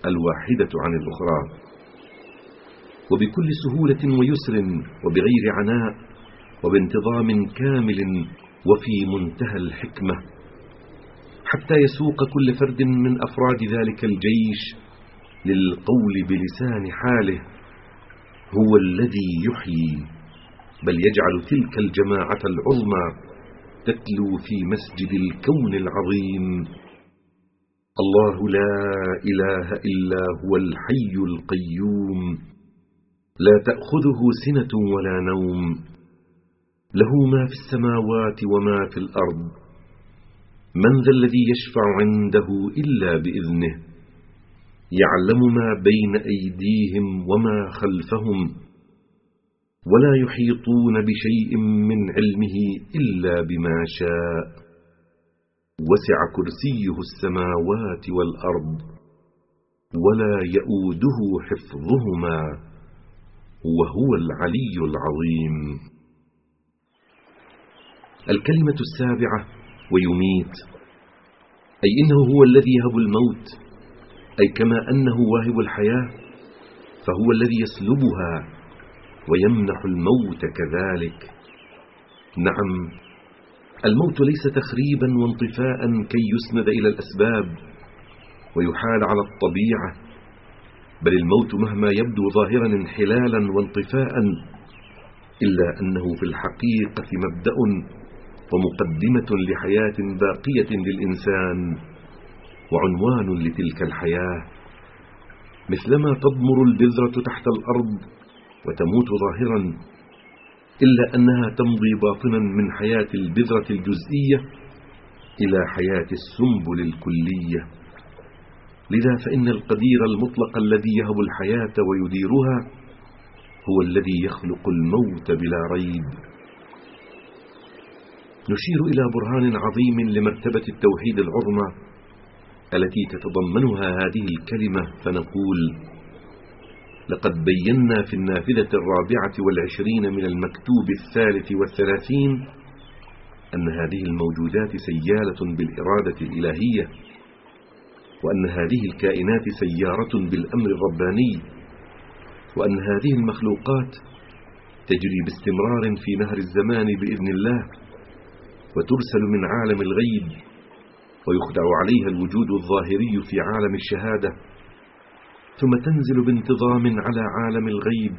الواحدة عن الأخرى. وبكل سهولة ويسر وبغير عناء وبانتظام كامل وفي منتهى الحكمة. حتى يسوق كل فرد من أفراد ذلك الجيش للقول بلسان حاله هو الذي يحيي. بل يجعل تلك الجماعة العظمى تتلو في مسجد الكون العظيم. الله لا إله إلا هو الحي القيوم. لا تأخذه سنة ولا نوم. له ما في السماوات وما في الأرض. من ذا الذي يشفع عنده إلا بإذنه؟ يعلم ما بين أيديهم وما خلفهم. ولا يحيطون بشيء من علمه إلا بما شاء. وسع كرسيه السماوات والأرض ولا يؤوده حفظهما وهو العلي العظيم. الكلمة السابعة ويميت أي إنه هو الذي يهب الموت أي كما أنه واهب الحياة فهو الذي يسلبها. ويمنح الموت كذلك. نعم الموت ليس تخريبا وانطفاء كي يسند إلى الأسباب ويحال على الطبيعة بل الموت مهما يبدو ظاهرا انحلالا وانطفاء إلا أنه في الحقيقة مبدأ ومقدمة لحياة باقية للإنسان وعنوان لتلك الحياة. مثلما تضمر البذرة تحت الأرض وتموت ظاهرا إلا أنها تمضي باطنا من حياة البذرة الجزئية إلى حياة السنبل الكلية. لذا فإن القدير المطلق الذي يهب الحياة ويديرها هو الذي يخلق الموت بلا ريب. نشير إلى برهان عظيم لمرتبة التوحيد العظمى التي تتضمنها هذه الكلمة فنقول لقد بينا في النافذة الرابعة والعشرين من المكتوب الثالث والثلاثين أن هذه الموجودات سيالة بالإرادة الإلهية وأن هذه الكائنات سيارة بالأمر الرباني وأن هذه المخلوقات تجري باستمرار في نهر الزمان بإذن الله وترسل من عالم الغيب ويخدع عليها الوجود الظاهري في عالم الشهادة. ثم تنزل بانتظام على عالم الغيب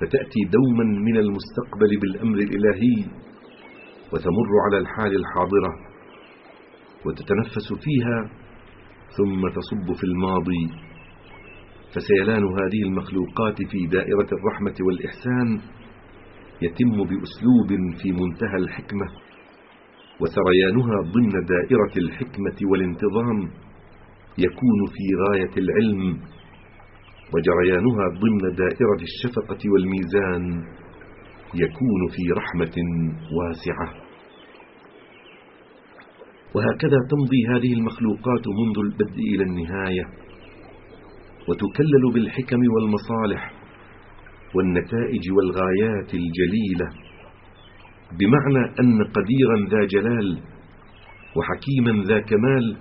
فتأتي دوما من المستقبل بالأمر الإلهي وتمر على الحال الحاضرة وتتنفس فيها ثم تصب في الماضي فسيلان هذه المخلوقات في دائرة الرحمة والإحسان يتم بأسلوب في منتهى الحكمة وسريانها ضمن دائرة الحكمة والانتظام. يكون في غاية العلم وجريانها ضمن دائرة الشفقة والميزان يكون في رحمة واسعة. وهكذا تمضي هذه المخلوقات منذ البدء إلى النهاية وتكلل بالحكم والمصالح والنتائج والغايات الجليلة بمعنى أن قديرا ذا جلال وحكيما ذا كمال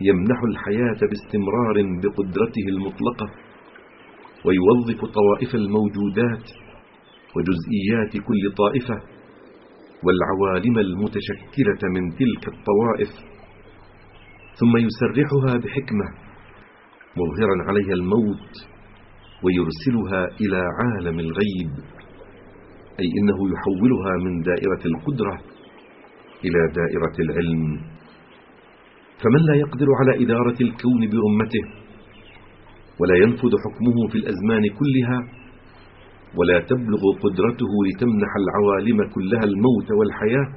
يمنح الحياة باستمرار بقدرته المطلقة ويوظف طوائف الموجودات وجزئيات كل طائفة والعوالم المتشكلة من تلك الطوائف. ثم يسرحها بحكمة مظهرا عليها الموت ويرسلها إلى عالم الغيب أي إنه يحولها من دائرة القدرة إلى دائرة العلم. فمن لا يقدر على إدارة الكون برمته ولا ينفذ حكمه في الأزمان كلها؟ ولا تبلغ قدرته لتمنح العوالم كلها الموت والحياة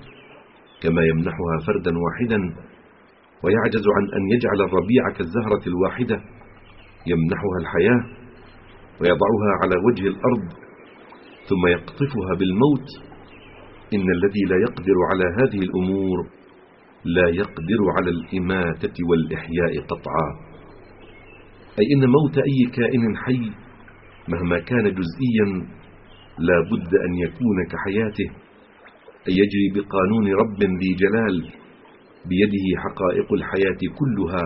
كما يمنحها فردا واحدا؟ ويعجز عن أن يجعل الربيع كالزهرة الواحدة يمنحها الحياة ويضعها على وجه الأرض ثم يقطفها بالموت؟ إن الذي لا يقدر على هذه الأمور لا يقدر على الإماتة والإحياء قطعا. أي إن موت أي كائن حي مهما كان جزئيا لا بد أن يكون كحياته. أن يجري بقانون رب ذي جلال بيده حقائق الحياة كلها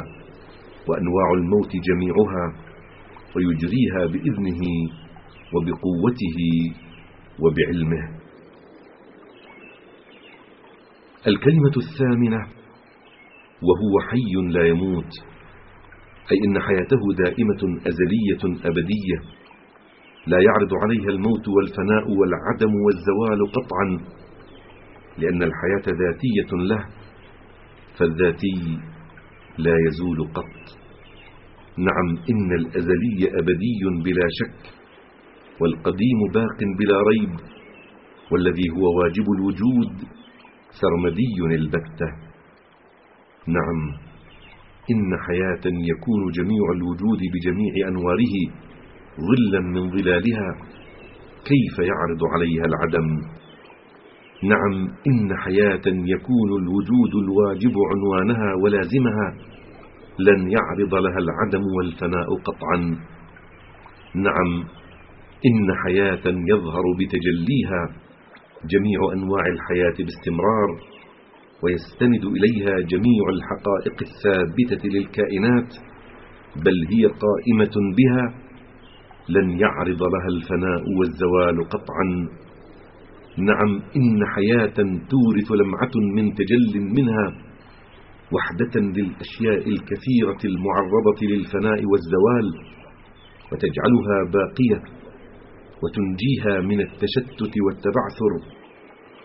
وأنواع الموت جميعها ويجريها بإذنه وبقوته وبعلمه. الكلمة الثامنة وهو حي لا يموت أي إن حياته دائمة أزلية أبدية لا يعرض عليها الموت والفناء والعدم والزوال قطعا لأن الحياة ذاتية له فالذاتي لا يزول قط. نعم إن الأزلي أبدي بلا شك والقديم باق بلا ريب والذي هو واجب الوجود سرمدي البتة. نعم إن حياة يكون جميع الوجود بجميع أنواره ظلا من ظلالها. كيف يعرض عليها العدم؟ نعم إن حياة يكون الوجود الواجب عنوانها ولازمها. لن يعرض لها العدم والفناء قطعا. نعم إن حياة يظهر بتجليها. جميع أنواع الحياة باستمرار ويستند إليها جميع الحقائق الثابتة للكائنات بل هي قائمة بها لن يعرض لها الفناء والزوال قطعا. نعم إن حياة تورث لمعة من تجل منها وحدة للأشياء الكثيرة المعرضة للفناء والزوال وتجعلها باقية. وتنجيها من التشتت والتبعثر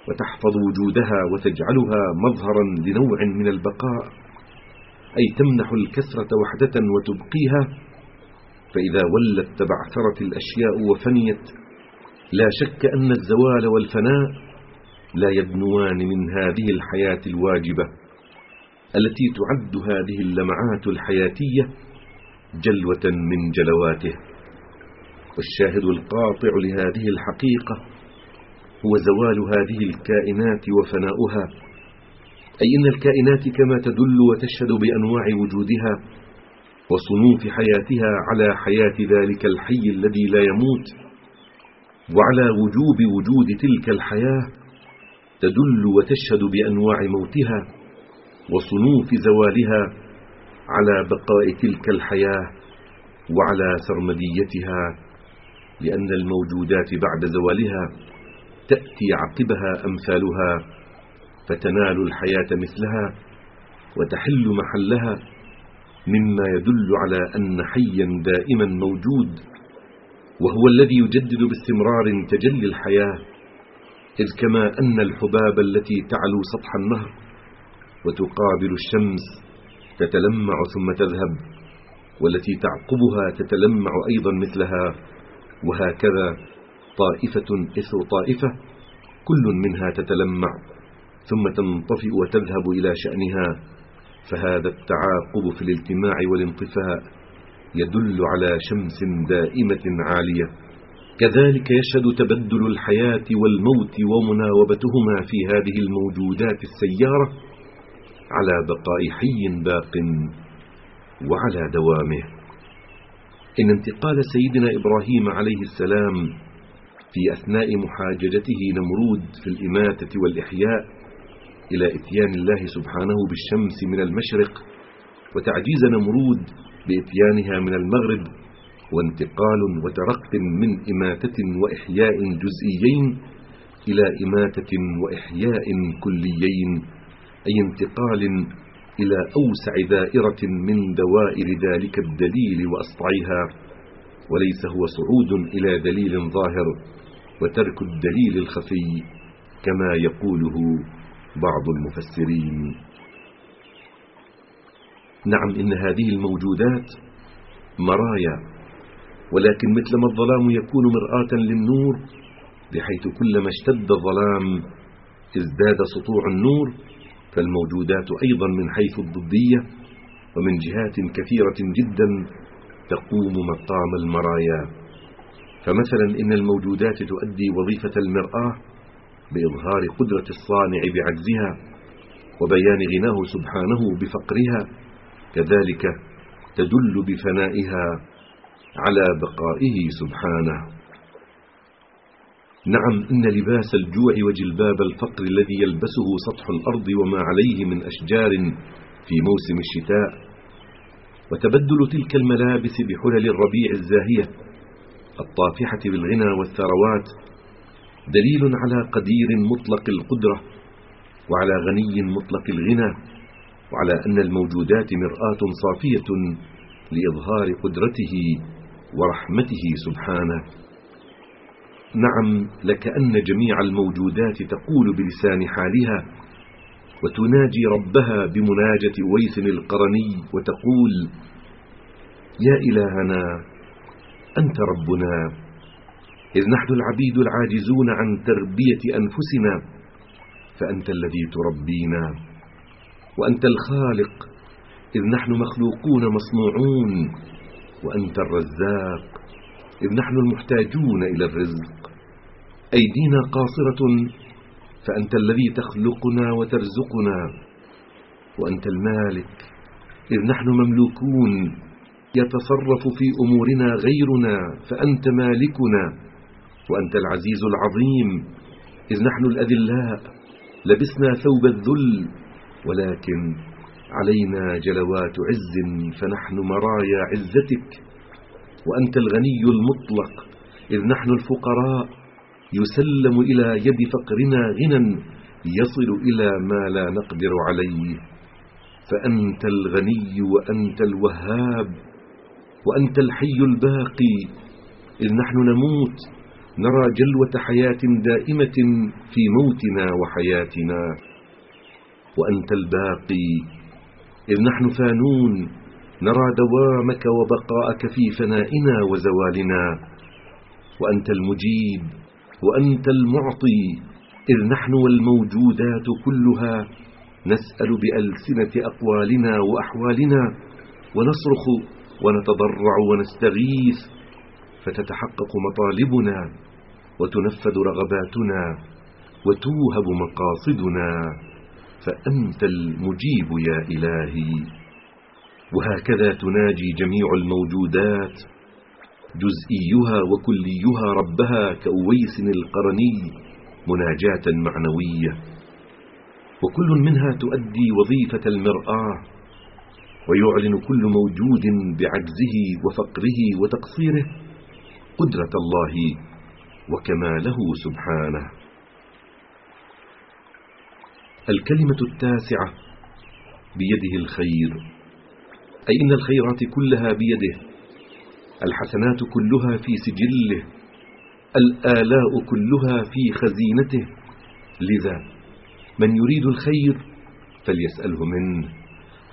وتحفظ وجودها وتجعلها مظهرا لنوع من البقاء. أي تمنح الكسرة وحدة وتبقيها فإذا ولت تبعثرت الأشياء وفنيت لا شك أن الزوال والفناء لا يدنوان من هذه الحياة الواجبة التي تعد هذه اللمعات الحياتية جلوة من جلواته. والشاهد القاطع لهذه الحقيقة هو زوال هذه الكائنات وفناؤها. أي إن الكائنات كما تدل وتشهد بأنواع وجودها وصنوف حياتها على حياة ذلك الحي الذي لا يموت وعلى وجوب وجود تلك الحياة تدل وتشهد بأنواع موتها وصنوف زوالها على بقاء تلك الحياة وعلى سرمديتها لأن الموجودات بعد زوالها تأتي عقبها أمثالها فتنال الحياة مثلها وتحل محلها مما يدل على أن حيا دائما موجود وهو الذي يجدد باستمرار تجلي الحياة إذ كما أن الحباب التي تعلو سطح النهر وتقابل الشمس تتلمع ثم تذهب والتي تعقبها تتلمع أيضا مثلها وهكذا طائفة إثر طائفة كل منها تتلمع ثم تنطفئ وتذهب إلى شأنها فهذا التعاقب في الاجتماع والانطفاء يدل على شمس دائمة عالية. كذلك يشهد تبدل الحياة والموت ومناوبتهما في هذه الموجودات السيارة على بقاء حي باق وعلى دوامه. إن انتقال سيدنا إبراهيم عليه السلام في أثناء محاججته نمرود في الإماتة والإحياء إلى إتيان الله سبحانه بالشمس من المشرق وتعجيز نمرود بإتيانها من المغرب وانتقال وترق من إماتة وإحياء جزئيين إلى إماتة وإحياء كليين أي انتقال إلى أوسع دائرة من دوائر ذلك الدليل وأسطعها وليس هو صعود إلى دليل ظاهر وترك الدليل الخفي كما يقوله بعض المفسرين. نعم إن هذه الموجودات مرايا ولكن مثلما الظلام يكون مرآة للنور بحيث كلما اشتد الظلام ازداد سطوع النور فالموجودات أيضا من حيث الضدية ومن جهات كثيرة جدا تقوم مقام المرايا. فمثلا إن الموجودات تؤدي وظيفة المرآة بإظهار قدرة الصانع بعجزها وبيان غناه سبحانه بفقرها كذلك تدل بفنائها على بقائه سبحانه. نعم إن لباس الجوع وجلباب الفقر الذي يلبسه سطح الأرض وما عليه من أشجار في موسم الشتاء وتبدل تلك الملابس بحلل الربيع الزاهية الطافحة بالغنى والثروات دليل على قدير مطلق القدرة وعلى غني مطلق الغنى وعلى أن الموجودات مرآة صافية لإظهار قدرته ورحمته سبحانه. نعم لكأن جميع الموجودات تقول بلسان حالها وتناجي ربها بمناجة ويس القرني وتقول يا إلهنا أنت ربنا إذ نحن العبيد العاجزون عن تربية أنفسنا فأنت الذي تربينا وأنت الخالق إذ نحن مخلوقون مصنوعون وأنت الرزاق. إذ نحن المحتاجون إلى الرزق. أيدينا قاصرة فأنت الذي تخلقنا وترزقنا وأنت المالك. إذ نحن مملوكون يتصرف في أمورنا غيرنا فأنت مالكنا وأنت العزيز العظيم. إذ نحن الأذلاء لبسنا ثوب الذل ولكن علينا جلوات عز فنحن مرايا عزتك. وأنت الغني المطلق إذ نحن الفقراء يسلم إلى يد فقرنا غنى يصل إلى ما لا نقدر عليه. فأنت الغني وأنت الوهاب وأنت الحي الباقي إذ نحن نموت نرى جلوة حياة دائمة في موتنا وحياتنا. وأنت الباقي إذ نحن فانون نرى دوامك وبقاءك في فنائنا وزوالنا. وأنت المجيب وأنت المعطي إذ نحن والموجودات كلها نسأل بألسنة أقوالنا وأحوالنا ونصرخ ونتضرع ونستغيث فتتحقق مطالبنا وتنفذ رغباتنا وتوهب مقاصدنا. فأنت المجيب يا إلهي. وهكذا تناجي جميع الموجودات جزئيها وكليها ربها كأويس القرني مناجاة معنوية. وكل منها تؤدي وظيفة المرآة ويعلن كل موجود بعجزه وفقره وتقصيره قدرة الله وكماله سبحانه. الكلمة التاسعة بيده الخير. أي إن الخيرات كلها بيده الحسنات كلها في سجله الآلاء كلها في خزينته. لذا من يريد الخير فليسأله منه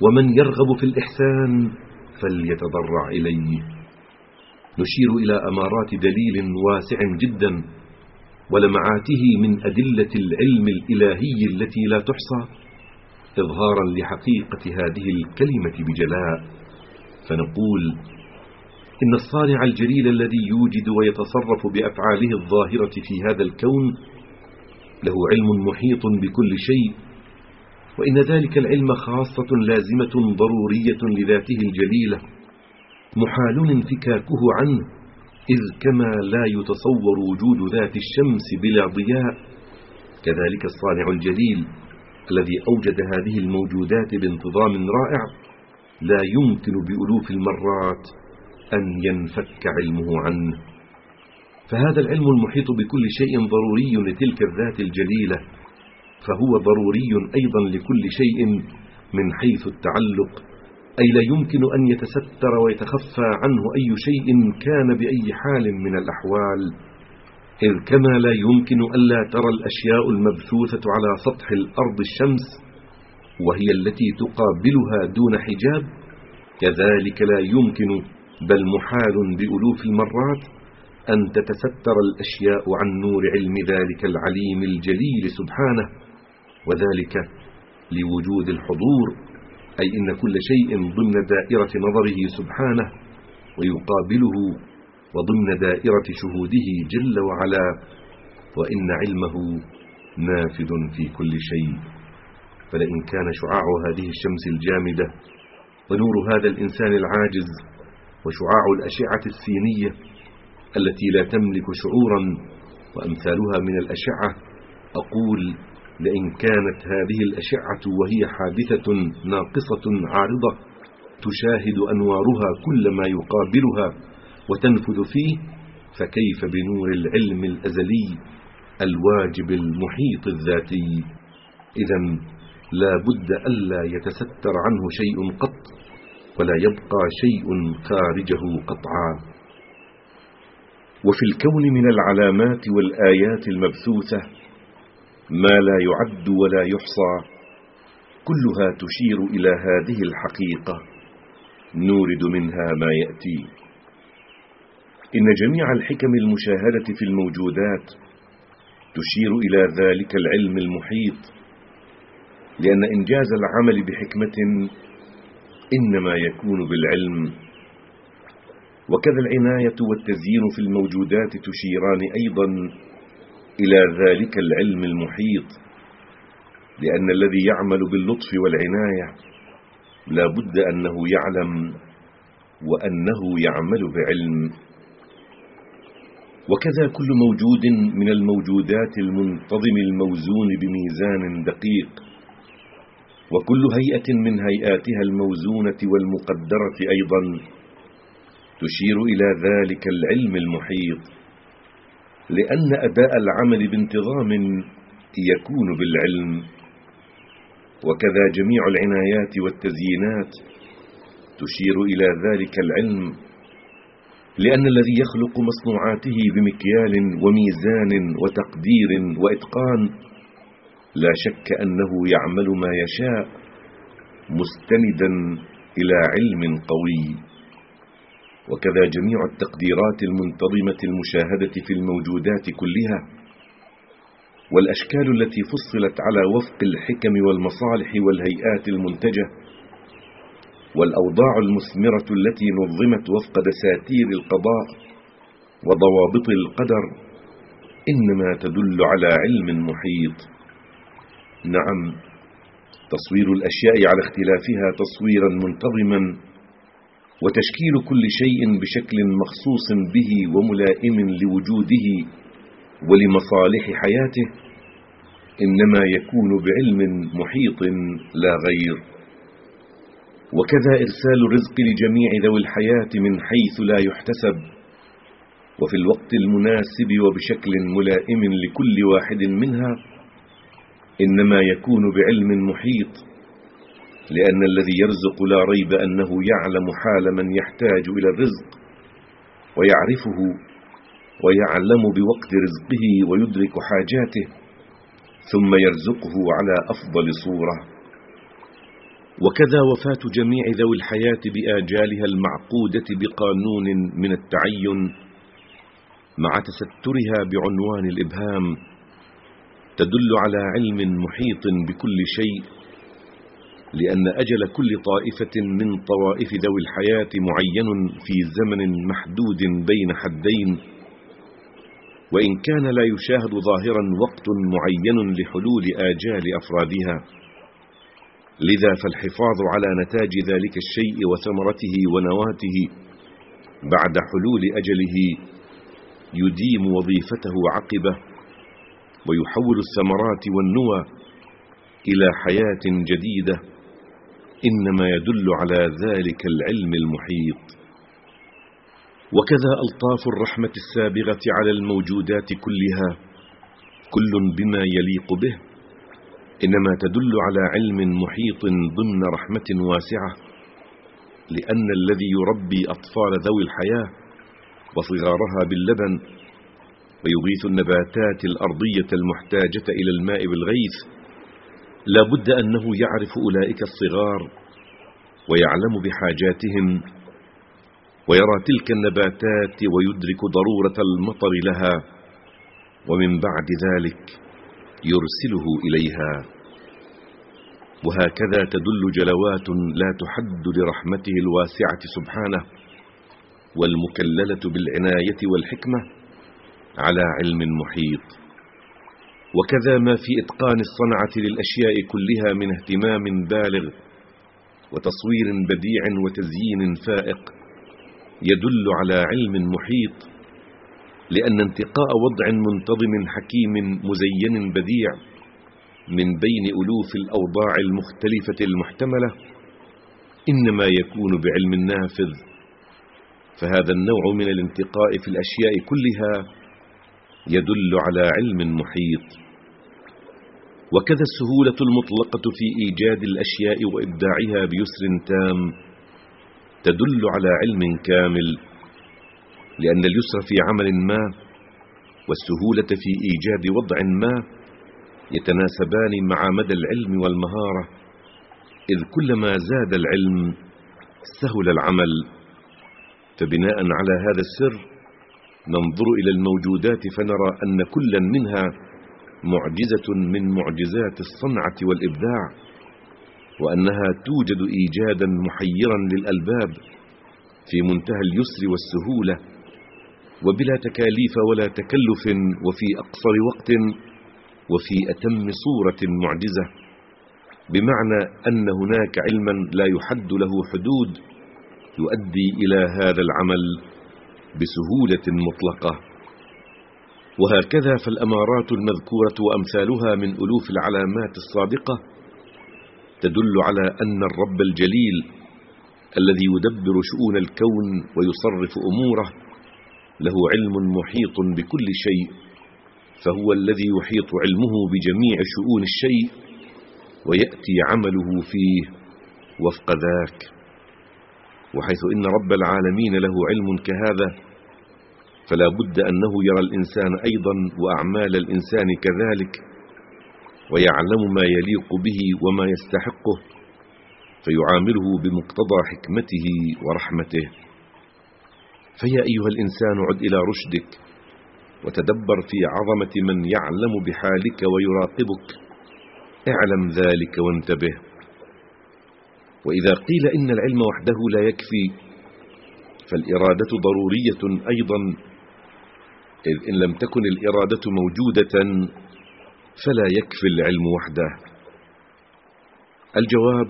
ومن يرغب في الإحسان فليتضرع إليه. نشير إلى أمارات دليل واسع جدا ولمعاته من أدلة العلم الإلهي التي لا تحصى. إظهارا لحقيقة هذه الكلمة بجلاء فنقول إن الصانع الجليل الذي يوجد ويتصرف بأفعاله الظاهرة في هذا الكون له علم محيط بكل شيء وإن ذلك العلم خاصة لازمة ضرورية لذاته الجليلة محال انفكاكه عنه إذ كما لا يتصور وجود ذات الشمس بلا ضياء كذلك الصانع الجليل الذي أوجد هذه الموجودات بانتظام رائع لا يمكن بألوف المرات أن ينفك علمه عنه. فهذا العلم المحيط بكل شيء ضروري لتلك الذات الجليلة فهو ضروري أيضا لكل شيء من حيث التعلق أي لا يمكن أن يتستر ويتخفى عنه أي شيء كان بأي حال من الأحوال. إذ كما لا يمكن ألا ترى الأشياء المبثوثة على سطح الأرض الشمس وهي التي تقابلها دون حجاب كذلك لا يمكن بل محال بألوف المرات أن تتستر الأشياء عن نور علم ذلك العليم الجليل سبحانه وذلك لوجود الحضور أي إن كل شيء ضمن دائرة نظره سبحانه ويقابله وضمن دائرة شهوده جل وعلا وإن علمه نافذ في كل شيء. فلئن كان شعاع هذه الشمس الجامدة ونور هذا الإنسان العاجز وشعاع الأشعة السينية التي لا تملك شعورا وأمثالها من الأشعة أقول لئن كانت هذه الأشعة وهي حادثة ناقصة عارضة تشاهد أنوارها كل ما يقابلها. وتنفذ فيه فكيف بنور العلم الأزلي الواجب المحيط الذاتي؟ إذا لا بد ألا يتستر عنه شيء قط ولا يبقى شيء خارجه قطعا. وفي الكون من العلامات والآيات المبثوثة ما لا يعد ولا يحصى كلها تشير إلى هذه الحقيقة. نورد منها ما يأتي. إن جميع الحكم المشاهدة في الموجودات تشير إلى ذلك العلم المحيط لأن إنجاز العمل بحكمة إنما يكون بالعلم. وكذا العناية والتزيين في الموجودات تشيران أيضا إلى ذلك العلم المحيط لأن الذي يعمل باللطف والعناية لا بد أنه يعلم وأنه يعمل بعلم. وكذا كل موجود من الموجودات المنتظم الموزون بميزان دقيق. وكل هيئة من هيئاتها الموزونة والمقدرة أيضا تشير إلى ذلك العلم المحيط لأن أداء العمل بانتظام يكون بالعلم. وكذا جميع العنايات والتزيينات تشير إلى ذلك العلم. لأن الذي يخلق مصنوعاته بمكيال وميزان وتقدير وإتقان لا شك أنه يعمل ما يشاء مستندا إلى علم قوي. وكذا جميع التقديرات المنتظمة المشاهدة في الموجودات كلها والأشكال التي فصلت على وفق الحكم والمصالح والهيئات المنتجة والأوضاع المثمرة التي نظمت وفق دساتير القضاء وضوابط القدر إنما تدل على علم محيط. نعم تصوير الأشياء على اختلافها تصويرا منتظما وتشكيل كل شيء بشكل مخصوص به وملائم لوجوده ولمصالح حياته إنما يكون بعلم محيط لا غير. وكذا إرسال الرزق لجميع ذوي الحياة من حيث لا يحتسب. وفي الوقت المناسب وبشكل ملائم لكل واحد منها إنما يكون بعلم محيط لأن الذي يرزق لا ريب أنه يعلم حال من يحتاج إلى الرزق ويعرفه ويعلم بوقت رزقه ويدرك حاجاته ثم يرزقه على أفضل صورة. وكذا وفاة جميع ذوي الحياة بآجالها المعقودة بقانون من التعين مع تسترها بعنوان الإبهام تدل على علم محيط بكل شيء لأن أجل كل طائفة من طوائف ذوي الحياة معين في زمن محدود بين حدين وإن كان لا يشاهد ظاهرا وقت معين لحلول آجال أفرادها. لذا فالحفاظ على نتاج ذلك الشيء وثمرته ونواته بعد حلول أجله يديم وظيفته عقبه ويحول الثمرات والنوى إلى حياة جديدة إنما يدل على ذلك العلم المحيط. وكذا ألطاف الرحمة السابغة على الموجودات كلها كل بما يليق به إنما تدل على علم محيط ضمن رحمة واسعة لأن الذي يربي أطفال ذوي الحياة وصغارها باللبن ويغيث النباتات الأرضية المحتاجة إلى الماء بالغيث لا بد أنه يعرف أولئك الصغار ويعلم بحاجاتهم ويرى تلك النباتات ويدرك ضرورة المطر لها ومن بعد ذلك يرسله إليها. وهكذا تدل جلوات لا تحد لرحمته الواسعة سبحانه والمكللة بالعناية والحكمة على علم محيط. وكذا ما في إتقان الصنعة للأشياء كلها من اهتمام بالغ وتصوير بديع وتزيين فائق يدل على علم محيط لأن انتقاء وضع منتظم حكيم مزين بديع من بين ألوف الأوضاع المختلفة المحتملة إنما يكون بعلم نافذ. فهذا النوع من الانتقاء في الأشياء كلها يدل على علم محيط. وكذا السهولة المطلقة في إيجاد الأشياء وإبداعها بيسر تام تدل على علم كامل لأن اليسر في عمل ما والسهولة في إيجاد وضع ما يتناسبان مع مدى العلم والمهارة إذ كلما زاد العلم سهل العمل. فبناء على هذا السر ننظر إلى الموجودات فنرى أن كلا منها معجزة من معجزات الصنعة والإبداع وأنها توجد إيجادا محيرا للألباب في منتهى اليسر والسهولة وبلا تكاليف ولا تكلف وفي أقصر وقت وفي أتم صورة معجزة بمعنى أن هناك علما لا يحد له حدود يؤدي إلى هذا العمل بسهولة مطلقة. وهكذا فالأمارات المذكورة وأمثالها من ألوف العلامات الصادقة تدل على أن الرب الجليل الذي يدبر شؤون الكون ويصرف أموره له علم محيط بكل شيء فهو الذي يحيط علمه بجميع شؤون الشيء ويأتي عمله فيه وفق ذاك. وحيث إن رب العالمين له علم كهذا فلا بد أنه يرى الإنسان أيضا وأعمال الإنسان كذلك ويعلم ما يليق به وما يستحقه فيعامله بمقتضى حكمته ورحمته. فيا أيها الإنسان عد إلى رشدك وتدبر في عظمة من يعلم بحالك ويراقبك. اعلم ذلك وانتبه. وإذا قيل إن العلم وحده لا يكفي فالإرادة ضرورية أيضا. إذ إن لم تكن الإرادة موجودة فلا يكفي العلم وحده. الجواب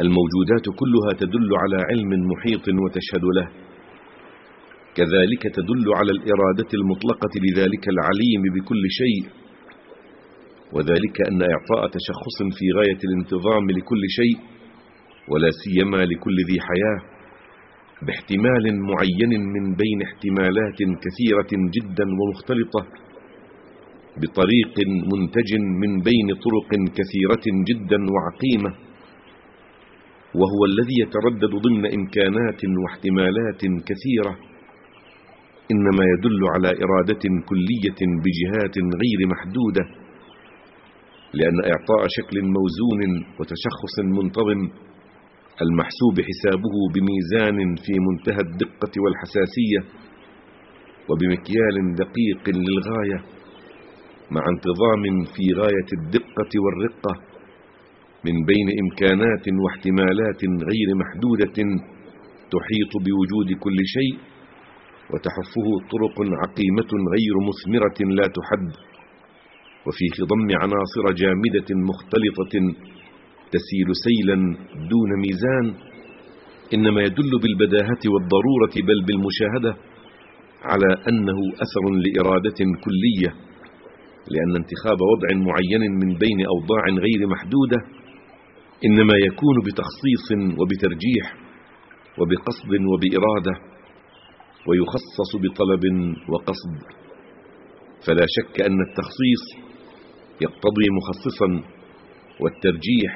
الموجودات كلها تدل على علم محيط وتشهد له. كذلك تدل على الإرادة المطلقة لذلك العليم بكل شيء. وذلك أن إعطاء تشخص في غاية الانتظام لكل شيء ولا سيما لكل ذي حياة باحتمال معين من بين احتمالات كثيرة جدا ومختلطة بطريق منتج من بين طرق كثيرة جدا وعقيمة. وهو الذي يتردد ضمن إمكانات واحتمالات كثيرة. إنما يدل على إرادة كلية بجهات غير محدودة لأن إعطاء شكل موزون وتشخص منتظم المحسوب حسابه بميزان في منتهى الدقة والحساسية وبمكيال دقيق للغاية مع انتظام في غاية الدقة والرقة من بين إمكانات واحتمالات غير محدودة تحيط بوجود كل شيء وتحفه طرق عقيمة غير مثمرة لا تحد وفي خضم عناصر جامدة مختلطة تسيل سيلا دون ميزان إنما يدل بالبداهة والضرورة بل بالمشاهدة على أنه أثر لإرادة كلية لأن انتخاب وضع معين من بين أوضاع غير محدودة إنما يكون بتخصيص وبترجيح وبقصد وبإرادة. ويخصص بطلب وقصد. فلا شك أن التخصيص يقتضي مخصصا والترجيح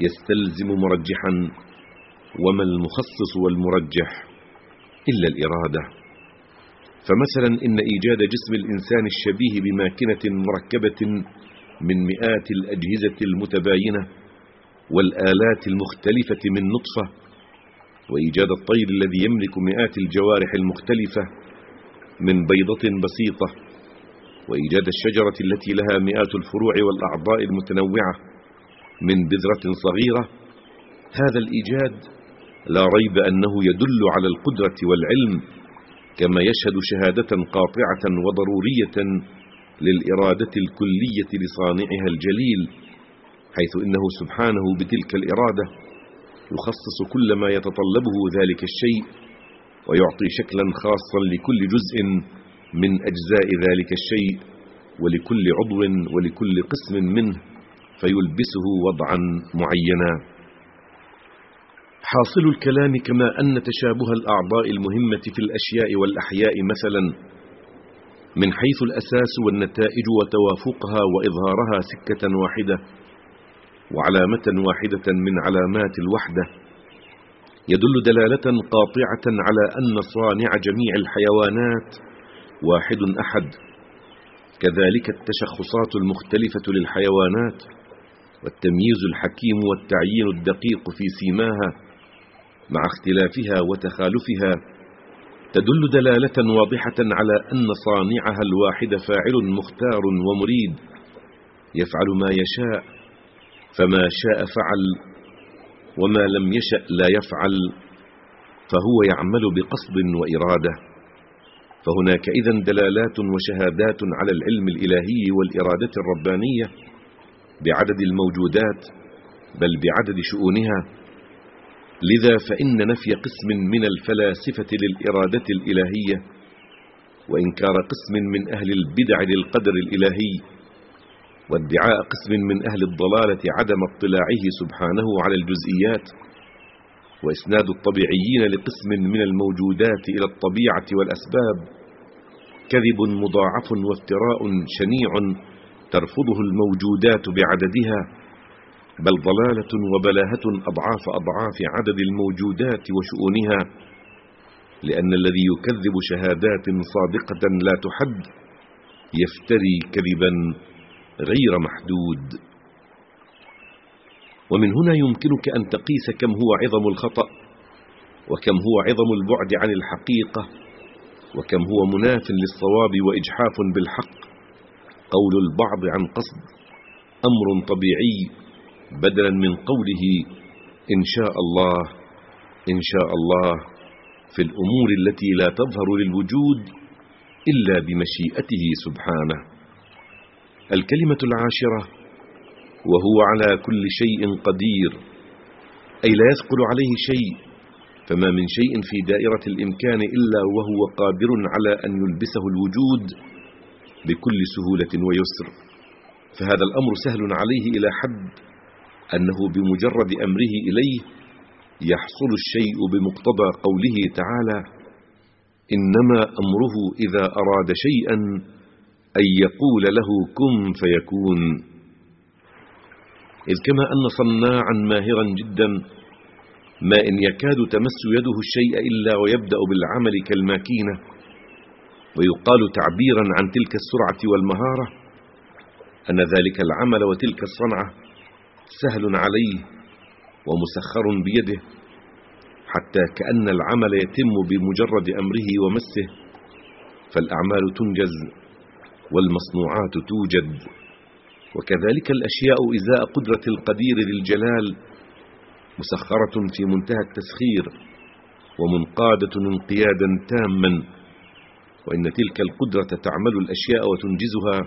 يستلزم مرجحا. وما المخصص والمرجح إلا الإرادة. فمثلا إن إيجاد جسم الإنسان الشبيه بماكنة مركبة من مئات الأجهزة المتباينة والآلات المختلفة من نطفة وإيجاد الطير الذي يملك مئات الجوارح المختلفة من بيضة بسيطة وإيجاد الشجرة التي لها مئات الفروع والأعضاء المتنوعة من بذرة صغيرة. هذا الإيجاد لا ريب أنه يدل على القدرة والعلم كما يشهد شهادة قاطعة وضرورية للإرادة الكلية لصانعها الجليل حيث إنه سبحانه بتلك الإرادة يخصص كل ما يتطلبه ذلك الشيء ويعطي شكلا خاصا لكل جزء من أجزاء ذلك الشيء ولكل عضو ولكل قسم منه فيلبسه وضعا معينا. حاصل الكلام كما أن تشابه الأعضاء المهمة في الأشياء والأحياء مثلا من حيث الأساس والنتائج وتوافقها وإظهارها سكة واحدة. وعلامة واحدة من علامات الوحدة. يدل دلالة قاطعة على أن صانع جميع الحيوانات واحد أحد. كذلك التشخصات المختلفة للحيوانات والتمييز الحكيم والتعيين الدقيق في سيماها مع اختلافها وتخالفها تدل دلالة واضحة على أن صانعها الواحد فاعل مختار ومريد يفعل ما يشاء فما شاء فعل وما لم يشأ لا يفعل فهو يعمل بقصد وإرادة. فهناك إذن دلالات وشهادات على العلم الإلهي والإرادة الربانية بعدد الموجودات بل بعدد شؤونها. لذا فإن نفي قسم من الفلاسفة للإرادة الإلهية وإنكار قسم من أهل البدع للقدر الإلهي وادعاء قسم من أهل الضلالة عدم اطلاعه سبحانه على الجزئيات وإسناد الطبيعيين لقسم من الموجودات إلى الطبيعة والأسباب. كذب مضاعف وافتراء شنيع ترفضه الموجودات بعددها بل ضلالة وبلاهة أضعاف أضعاف عدد الموجودات وشؤونها لأن الذي يكذب شهادات صادقة لا تحد يفتري كذبا. غير محدود. ومن هنا يمكنك أن تقيس كم هو عظم الخطأ وكم هو عظم البعد عن الحقيقة وكم هو مناف للصواب وإجحاف بالحق. قول البعض عن قصد أمر طبيعي بدلا من قوله إن شاء الله إن شاء الله في الأمور التي لا تظهر للوجود إلا بمشيئته سبحانه. الكلمة العاشرة وهو على كل شيء قدير أي لا يثقل عليه شيء فما من شيء في دائرة الإمكان إلا وهو قادر على أن يلبسه الوجود بكل سهولة ويسر. فهذا الأمر سهل عليه إلى حد أنه بمجرد أمره إليه يحصل الشيء بمقتضى قوله تعالى إنما أمره إذا أراد شيئا أن يقول له كن فيكون. إذ كما أن صناعا ماهرا جدا ما إن يكاد تمس يده الشيء إلا ويبدأ بالعمل كالماكينة ويقال تعبيرا عن تلك السرعة والمهارة أن ذلك العمل وتلك الصنعة سهل عليه ومسخر بيده حتى كأن العمل يتم بمجرد أمره ومسه فالأعمال تنجز. والمصنوعات توجد. وكذلك الأشياء إزاء قدرة القدير للجلال مسخرة في منتهى التسخير ومنقادة انقيادا تاما وإن تلك القدرة تعمل الأشياء وتنجزها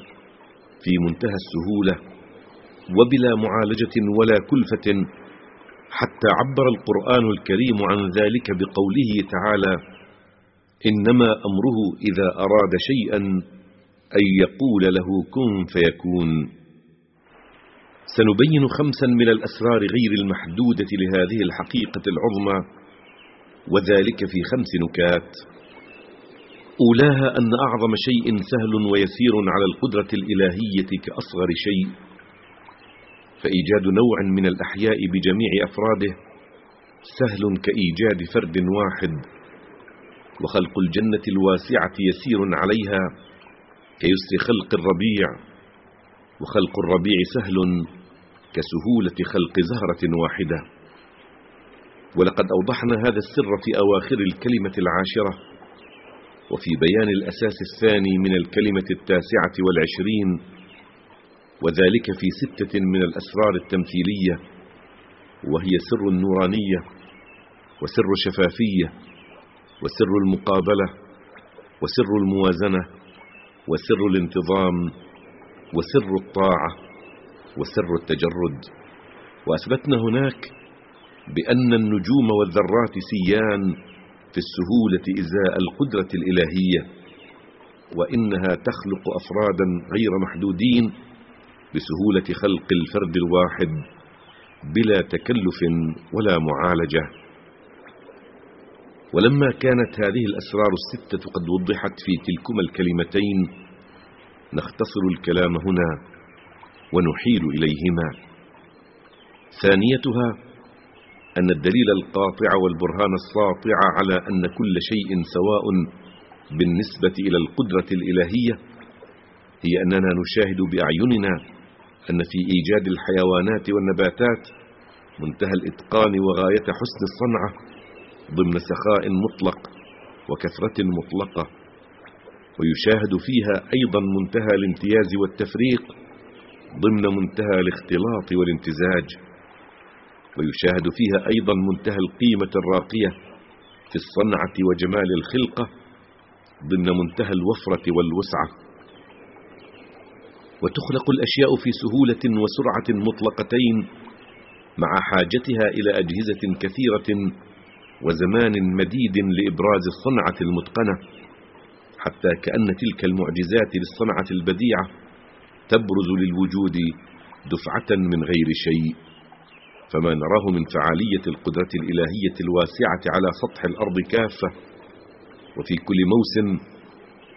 في منتهى السهولة وبلا معالجة ولا كلفة حتى عبر القرآن الكريم عن ذلك بقوله تعالى إنما أمره إذا أراد شيئا أن يقول له كن فيكون. سنبين خمسا من الأسرار غير المحدودة لهذه الحقيقة العظمى وذلك في خمس نكات. أولاها أن أعظم شيء سهل ويسير على القدرة الإلهية كأصغر شيء فإيجاد نوع من الأحياء بجميع أفراده سهل كإيجاد فرد واحد وخلق الجنة الواسعة يسير عليها كيسر خلق الربيع وخلق الربيع سهل كسهولة خلق زهرة واحدة. ولقد أوضحنا هذا السر في أواخر الكلمة العاشرة وفي بيان الأساس الثاني من الكلمة التاسعة والعشرين وذلك في ستة من الأسرار التمثيلية وهي سر النورانية وسر الشفافية وسر المقابلة وسر الموازنة وسر الانتظام وسر الطاعة وسر التجرد. وأثبتنا هناك بأن النجوم والذرات سيان في السهولة إزاء القدرة الإلهية وإنها تخلق أفرادا غير محدودين بسهولة خلق الفرد الواحد بلا تكلف ولا معالجة. ولما كانت هذه الأسرار الستة قد وضحت في تلكما الكلمتين نختصر الكلام هنا ونحيل إليهما. ثانيتها أن الدليل القاطع والبرهان الساطع على أن كل شيء سواء بالنسبة إلى القدرة الإلهية هي أننا نشاهد بأعيننا أن في إيجاد الحيوانات والنباتات منتهى الإتقان وغاية حسن الصنعة. ضمن سخاء مطلق وكثرة مطلقة ويشاهد فيها أيضا منتهى الامتياز والتفريق ضمن منتهى الاختلاط والامتزاج ويشاهد فيها أيضا منتهى القيمة الراقية في الصنعة وجمال الخلقة ضمن منتهى الوفرة والوسعة. وتخلق الأشياء في سهولة وسرعة مطلقتين مع حاجتها إلى أجهزة كثيرة وزمان مديد لإبراز الصنعة المتقنة حتى كأن تلك المعجزات للصنعة البديعة تبرز للوجود دفعة من غير شيء. فما نراه من فعالية القدرة الإلهية الواسعة على سطح الأرض كافة وفي كل موسم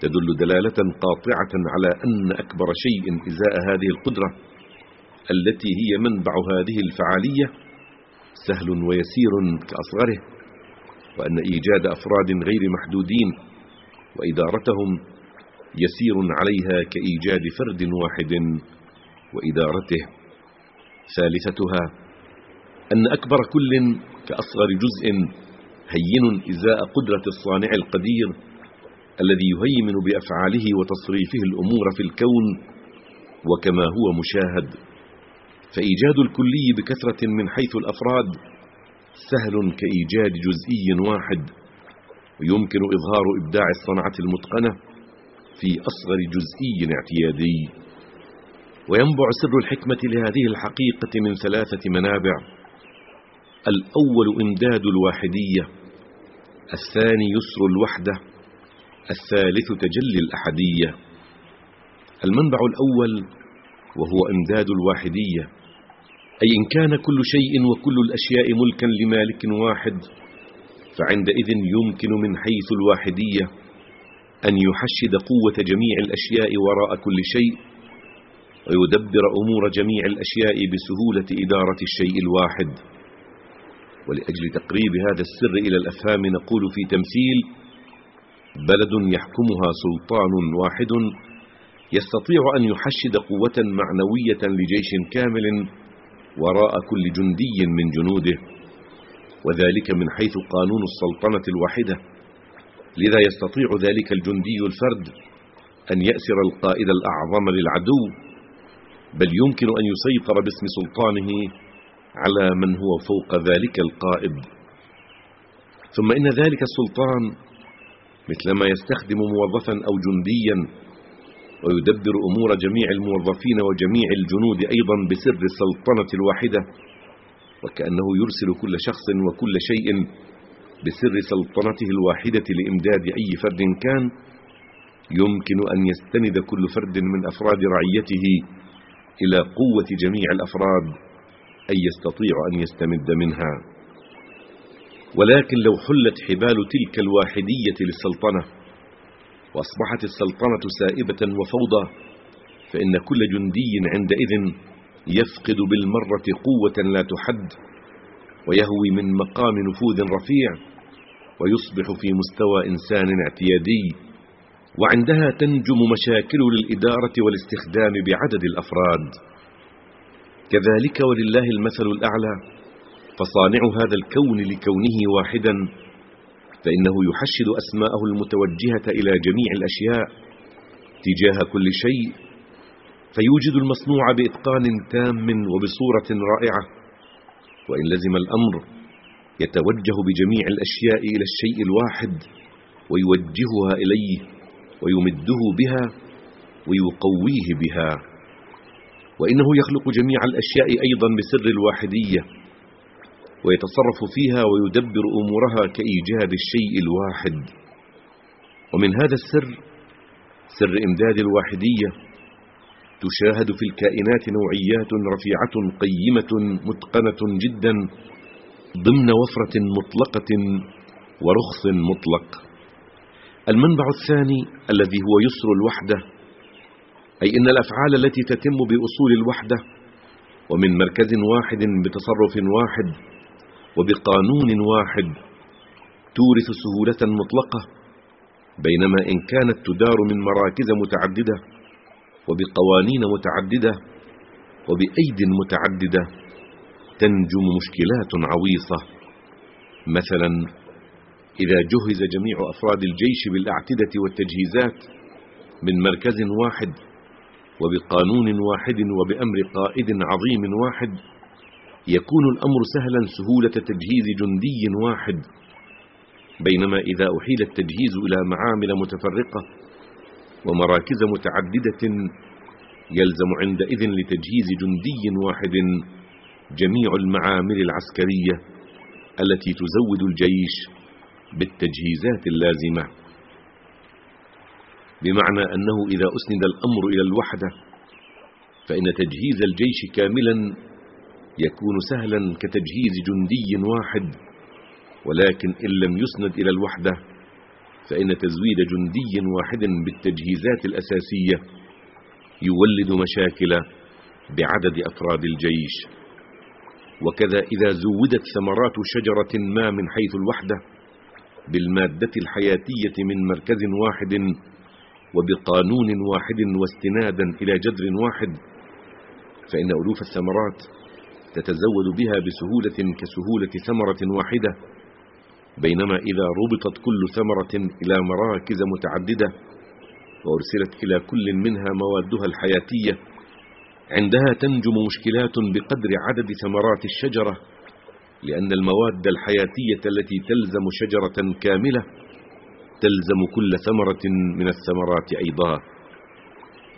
تدل دلالة قاطعة على أن أكبر شيء إزاء هذه القدرة التي هي منبع هذه الفعالية سهل ويسير كأصغره. وأن إيجاد أفراد غير محدودين وإدارتهم يسير عليها كإيجاد فرد واحد وإدارته ثالثتها أن أكبر كل كأصغر جزء هين إزاء قدرة الصانع القدير الذي يهيمن بأفعاله وتصريفه الأمور في الكون وكما هو مشاهد. فإيجاد الكلي بكثرة من حيث الأفراد سهل كإيجاد جزئي واحد ويمكن إظهار إبداع الصنعة المتقنة في أصغر جزئي اعتيادي. وينبع سر الحكمة لهذه الحقيقة من ثلاثة منابع. الأول إمداد الواحدية الثاني يسر الوحدة الثالث تجلي الأحدية. المنبع الأول وهو إمداد الواحدية. أي إن كان كل شيء وكل الأشياء ملكا لمالك واحد فعندئذ يمكن من حيث الواحدية أن يحشد قوة جميع الأشياء وراء كل شيء ويدبر أمور جميع الأشياء بسهولة إدارة الشيء الواحد. ولأجل تقريب هذا السر إلى الأفهام نقول في تمثيل بلد يحكمها سلطان واحد يستطيع أن يحشد قوة معنوية لجيش كامل وراء كل جندي من جنوده وذلك من حيث قانون السلطنة الواحدة. لذا يستطيع ذلك الجندي الفرد أن يأسر القائد الأعظم للعدو بل يمكن أن يسيطر باسم سلطانه على من هو فوق ذلك القائد. ثم إن ذلك السلطان مثلما يستخدم موظفا أو جنديا ويدبر أمور جميع الموظفين وجميع الجنود أيضا بسر السلطنة الواحدة وكأنه يرسل كل شخص وكل شيء بسر سلطنته الواحدة لإمداد أي فرد كان. يمكن أن يستند كل فرد من أفراد رعيته إلى قوة جميع الأفراد أن يستطيع أن يستمد منها. ولكن لو حلت حبال تلك الواحدية للسلطنة وأصبحت السلطنة سائبة وفوضى فإن كل جندي عندئذ يفقد بالمرة قوة لا تحد ويهوي من مقام نفوذ رفيع ويصبح في مستوى إنسان اعتيادي وعندها تنجم مشاكل للإدارة والاستخدام بعدد الأفراد. كذلك ولله المثل الأعلى فصانع هذا الكون لكونه واحدا فإنه يحشد أسماءه المتوجهة إلى جميع الأشياء تجاه كل شيء فيوجد المصنوع بإتقان تام وبصورة رائعة وإن لزم الأمر يتوجه بجميع الأشياء إلى الشيء الواحد ويوجهها إليه ويمده بها ويقويه بها وإنه يخلق جميع الأشياء أيضا بسر الواحدية ويتصرف فيها ويدبر أمورها كإيجاد الشيء الواحد. ومن هذا السر سر إمداد الواحدية تشاهد في الكائنات نوعيات رفيعة قيمة متقنة جدا ضمن وفرة مطلقة ورخص مطلق. المنبع الثاني الذي هو يسر الوحدة أي إن الأفعال التي تتم بأصول الوحدة ومن مركز واحد بتصرف واحد وبقانون واحد تورث سهولة مطلقة بينما إن كانت تدار من مراكز متعددة وبقوانين متعددة وبأيد متعددة تنجم مشكلات عويصة. مثلا إذا جهز جميع أفراد الجيش بالأعتدة والتجهيزات من مركز واحد وبقانون واحد وبأمر قائد عظيم واحد يكون الأمر سهلا سهولة تجهيز جندي واحد بينما إذا أحيل التجهيز إلى معامل متفرقة ومراكز متعددة يلزم عندئذ لتجهيز جندي واحد جميع المعامل العسكرية التي تزود الجيش بالتجهيزات اللازمة. بمعنى أنه إذا أسند الأمر إلى الوحدة فإن تجهيز الجيش كاملا يكون سهلا كتجهيز جندي واحد ولكن إن لم يسند إلى الوحدة فإن تزويد جندي واحد بالتجهيزات الأساسية يولد مشاكل بعدد أفراد الجيش. وكذا إذا زودت ثمرات شجرة ما من حيث الوحدة بالمادة الحياتية من مركز واحد وبقانون واحد واستنادا إلى جذر واحد فإن ألوف الثمرات تتزود بها بسهولة كسهولة ثمرة واحدة بينما إذا ربطت كل ثمرة إلى مراكز متعددة وأرسلت إلى كل منها موادها الحياتية عندها تنجم مشكلات بقدر عدد ثمرات الشجرة لأن المواد الحياتية التي تلزم شجرة كاملة تلزم كل ثمرة من الثمرات أيضا.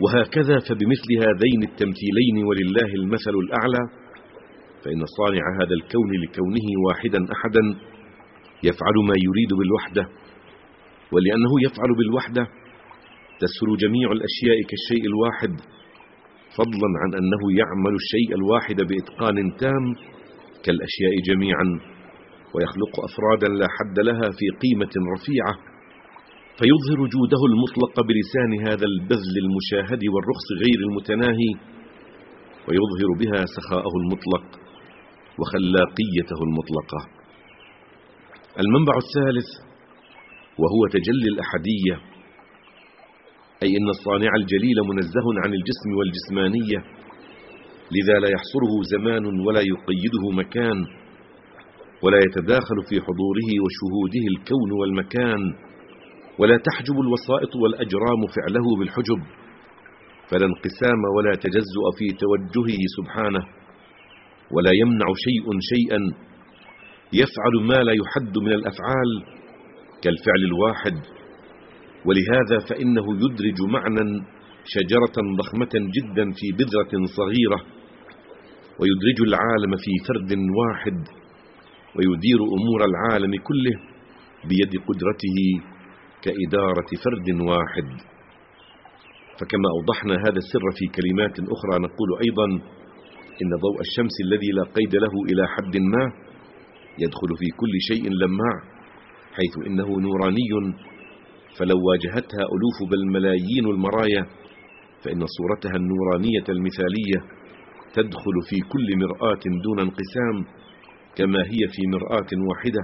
وهكذا فبمثل هذين التمثيلين ولله المثل الأعلى فإن صانع هذا الكون لكونه واحدا أحدا يفعل ما يريد بالوحدة ولأنه يفعل بالوحدة تسهل جميع الأشياء كالشيء الواحد فضلا عن أنه يعمل الشيء الواحد بإتقان تام كالأشياء جميعا ويخلق أفرادا لا حد لها في قيمة رفيعة فيظهر جوده المطلق بلسان هذا البذل المشاهد والرخص غير المتناهي ويظهر بها سخاءه المطلق. وخلاقيته المطلقة. المنبع الثالث وهو تجلي الأحدية أي إن الصانع الجليل منزه عن الجسم والجسمانية لذا لا يحصره زمان ولا يقيده مكان ولا يتداخل في حضوره وشهوده الكون والمكان ولا تحجب الوسائط والأجرام فعله بالحجب فلا انقسام ولا تجزؤ في توجهه سبحانه. ولا يمنع شيء شيئا يفعل ما لا يحد من الأفعال كالفعل الواحد. ولهذا فإنه يدرج معنى شجرة ضخمة جدا في بذرة صغيرة ويدرج العالم في فرد واحد ويدير أمور العالم كله بيد قدرته كإدارة فرد واحد. فكما أوضحنا هذا السر في كلمات أخرى نقول أيضا إن ضوء الشمس الذي لا قيد له إلى حد ما يدخل في كل شيء لماع حيث إنه نوراني فلو واجهتها ألوف بل ملايين المرايا فإن صورتها النورانية المثالية تدخل في كل مرآة دون انقسام كما هي في مرآة واحدة.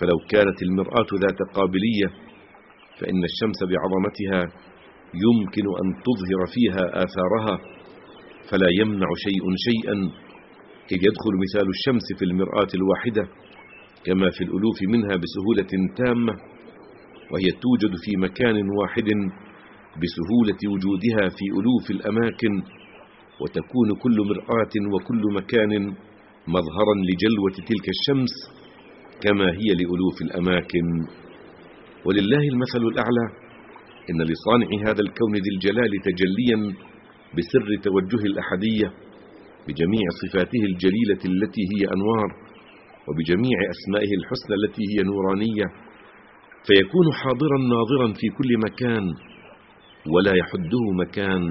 فلو كانت المرآة ذات قابلية فإن الشمس بعظمتها يمكن أن تظهر فيها آثارها. فلا يمنع شيء شيئا. إذ يدخل مثال الشمس في المرآة الواحدة كما في الألوف منها بسهولة تامة وهي توجد في مكان واحد بسهولة وجودها في ألوف الأماكن وتكون كل مرآة وكل مكان مظهرا لجلوة تلك الشمس كما هي لألوف الأماكن. ولله المثل الأعلى إن لصانع هذا الكون ذي الجلال تجليا بسر توجه الأحدية بجميع صفاته الجليلة التي هي أنوار وبجميع أسمائه الحسنى التي هي نورانية فيكون حاضرا ناظرا في كل مكان ولا يحده مكان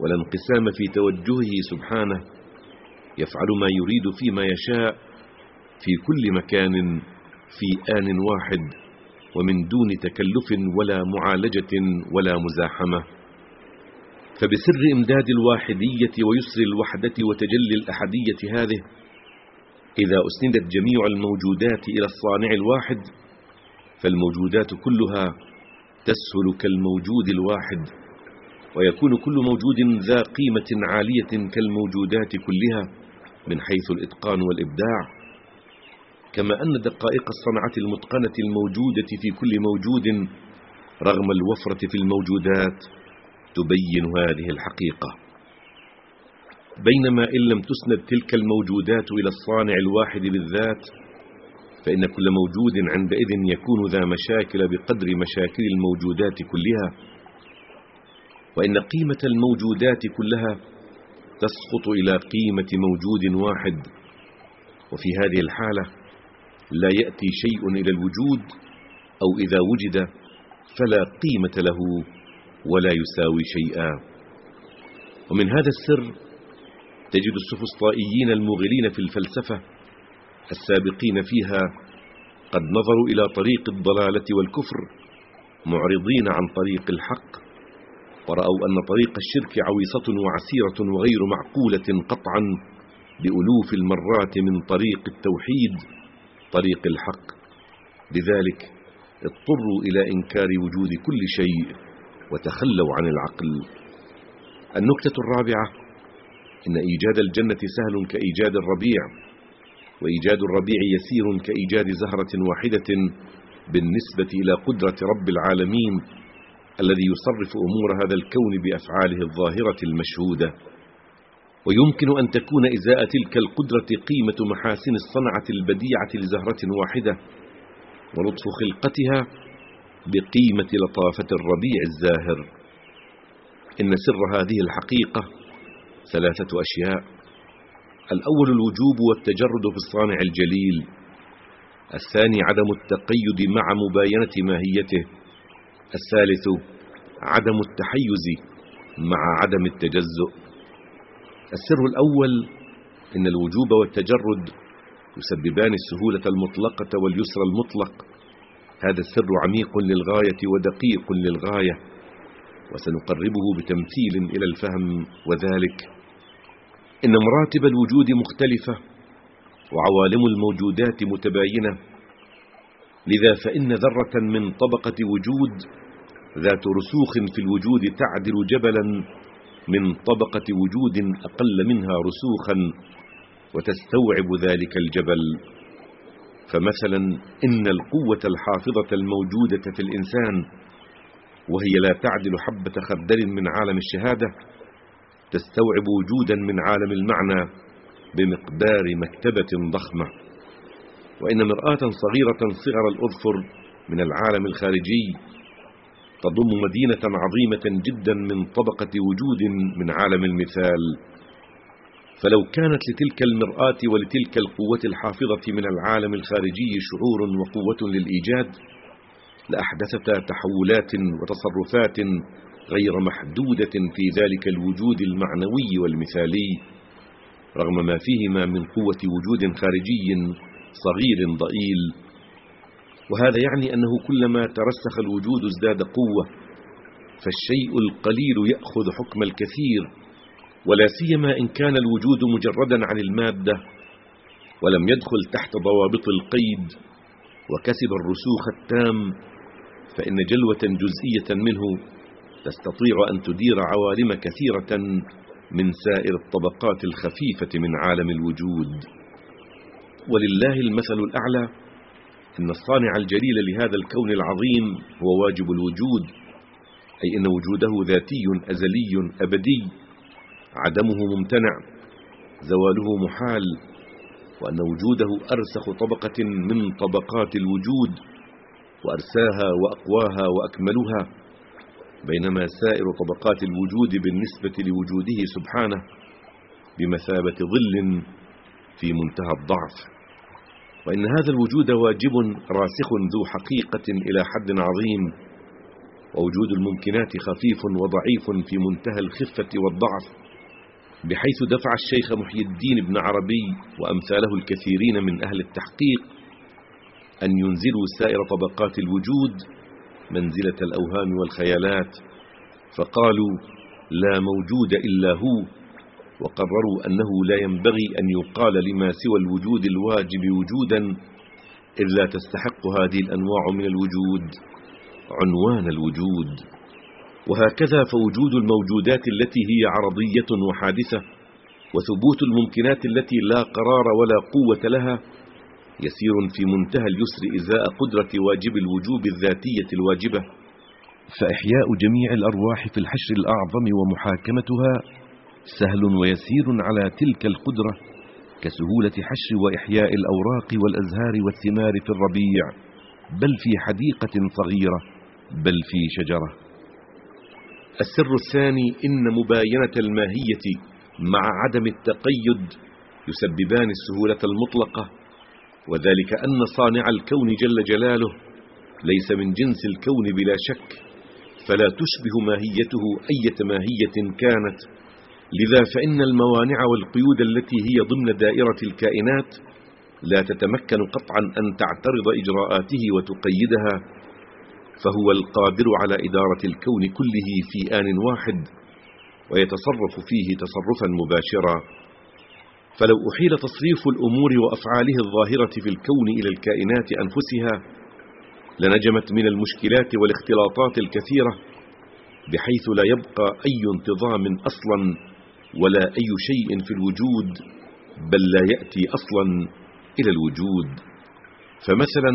ولا انقسام في توجهه سبحانه يفعل ما يريد فيما يشاء في كل مكان في آن واحد ومن دون تكلف ولا معالجة ولا مزاحمة. فبسر إمداد الواحدية ويسر الوحدة وتجلي الأحدية هذه إذا أسندت جميع الموجودات إلى الصانع الواحد فالموجودات كلها تسهل كالموجود الواحد ويكون كل موجود ذا قيمة عالية كالموجودات كلها من حيث الإتقان والإبداع. كما أن دقائق الصنعة المتقنة الموجودة في كل موجود رغم الوفرة في الموجودات تبين هذه الحقيقة. بينما إن لم تسند تلك الموجودات إلى الصانع الواحد بالذات فإن كل موجود عندئذ يكون ذا مشاكل بقدر مشاكل الموجودات كلها. وإن قيمة الموجودات كلها تسقط إلى قيمة موجود واحد. وفي هذه الحالة لا يأتي شيء إلى الوجود أو إذا وجد فلا قيمة له. ولا يساوي شيئا. ومن هذا السر تجد السفسطائيين المغلين في الفلسفة السابقين فيها قد نظروا إلى طريق الضلالة والكفر معرضين عن طريق الحق ورأوا أن طريق الشرك عويصة وعسيرة وغير معقولة قطعا بألوف المرات من طريق التوحيد طريق الحق. لذلك اضطروا إلى إنكار وجود كل شيء وتخلوا عن العقل. النكتة الرابعة إن إيجاد الجنة سهل كإيجاد الربيع وإيجاد الربيع يسير كإيجاد زهرة واحدة بالنسبة إلى قدرة رب العالمين الذي يصرف أمور هذا الكون بأفعاله الظاهرة المشهودة. ويمكن أن تكون إزاء تلك القدرة قيمة محاسن الصنعة البديعة لزهرة واحدة ولطف خلقتها بقيمة لطافة الربيع الزاهر. إن سر هذه الحقيقة ثلاثة أشياء. الأول الوجوب والتجرد في الصانع الجليل. الثاني عدم التقيد مع مباينة ماهيته. الثالث عدم التحيز مع عدم التجزؤ. السر الأول إن الوجوب والتجرد يسببان السهولة المطلقة واليسر المطلق. هذا السر عميق للغاية ودقيق للغاية وسنقربه بتمثيل إلى الفهم وذلك. إن مراتب الوجود مختلفة وعوالم الموجودات متباينة لذا فإن ذرة من طبقة وجود ذات رسوخ في الوجود تعدل جبلا من طبقة وجود أقل منها رسوخا وتستوعب ذلك الجبل. فمثلا إن القوة الحافظة الموجودة في الإنسان وهي لا تعدل حبة خردل من عالم الشهادة تستوعب وجودا من عالم المعنى بمقدار مكتبة ضخمة. وإن مرآة صغيرة صغر الأظفر من العالم الخارجي تضم مدينة عظيمة جدا من طبقة وجود من عالم المثال. فلو كانت لتلك المرآة ولتلك القوة الحافظة من العالم الخارجي شعور وقوة للإيجاد لأحدثتا تحولات وتصرفات غير محدودة في ذلك الوجود المعنوي والمثالي رغم ما فيهما من قوة وجود خارجي صغير ضئيل. وهذا يعني أنه كلما ترسخ الوجود ازداد قوة فالشيء القليل يأخذ حكم الكثير. ولا سيما إن كان الوجود مجردا عن المادة ولم يدخل تحت ضوابط القيد وكسب الرسوخ التام فإن جلوة جزئية منه تستطيع أن تدير عوالم كثيرة من سائر الطبقات الخفيفة من عالم الوجود. ولله المثل الأعلى إن الصانع الجليل لهذا الكون العظيم هو واجب الوجود أي إن وجوده ذاتي أزلي أبدي. عدمه ممتنع زواله محال وأن وجوده أرسخ طبقة من طبقات الوجود وأرساها وأقواها وأكملها بينما سائر طبقات الوجود بالنسبة لوجوده سبحانه بمثابة ظل في منتهى الضعف. وإن هذا الوجود واجب راسخ ذو حقيقة إلى حد عظيم ووجود الممكنات خفيف وضعيف في منتهى الخفة والضعف. بحيث دفع الشيخ محي الدين بن عربي وأمثاله الكثيرين من أهل التحقيق أن ينزلوا سائر طبقات الوجود منزلة الأوهام والخيالات فقالوا لا موجود إلا هو. وقرروا أنه لا ينبغي أن يقال لما سوى الوجود الواجب وجودا إذ لا تستحق هذه الأنواع من الوجود عنوان الوجود. وهكذا فوجود الموجودات التي هي عرضية وحادثة وثبوت الممكنات التي لا قرار ولا قوة لها يسير في منتهى اليسر إزاء قدرة واجب الوجوب الذاتية الواجبة. فإحياء جميع الأرواح في الحشر الأعظم ومحاكمتها سهل ويسير على تلك القدرة كسهولة حشر وإحياء الأوراق والأزهار والثمار في الربيع بل في حديقة صغيرة بل في شجرة. السر الثاني إن مباينة الماهية مع عدم التقيد يسببان السهولة المطلقة وذلك أن صانع الكون جل جلاله ليس من جنس الكون بلا شك فلا تشبه ماهيته أية ماهية كانت. لذا فإن الموانع والقيود التي هي ضمن دائرة الكائنات لا تتمكن قطعا أن تعترض إجراءاته وتقيدها. فهو القادر على إدارة الكون كله في آن واحد ويتصرف فيه تصرفا مباشرا فلو أحيل تصريف الأمور وأفعاله الظاهرة في الكون إلى الكائنات أنفسها لنجمت من المشكلات والاختلاطات الكثيرة بحيث لا يبقى أي انتظام أصلا ولا أي شيء في الوجود بل لا يأتي أصلا إلى الوجود. فمثلا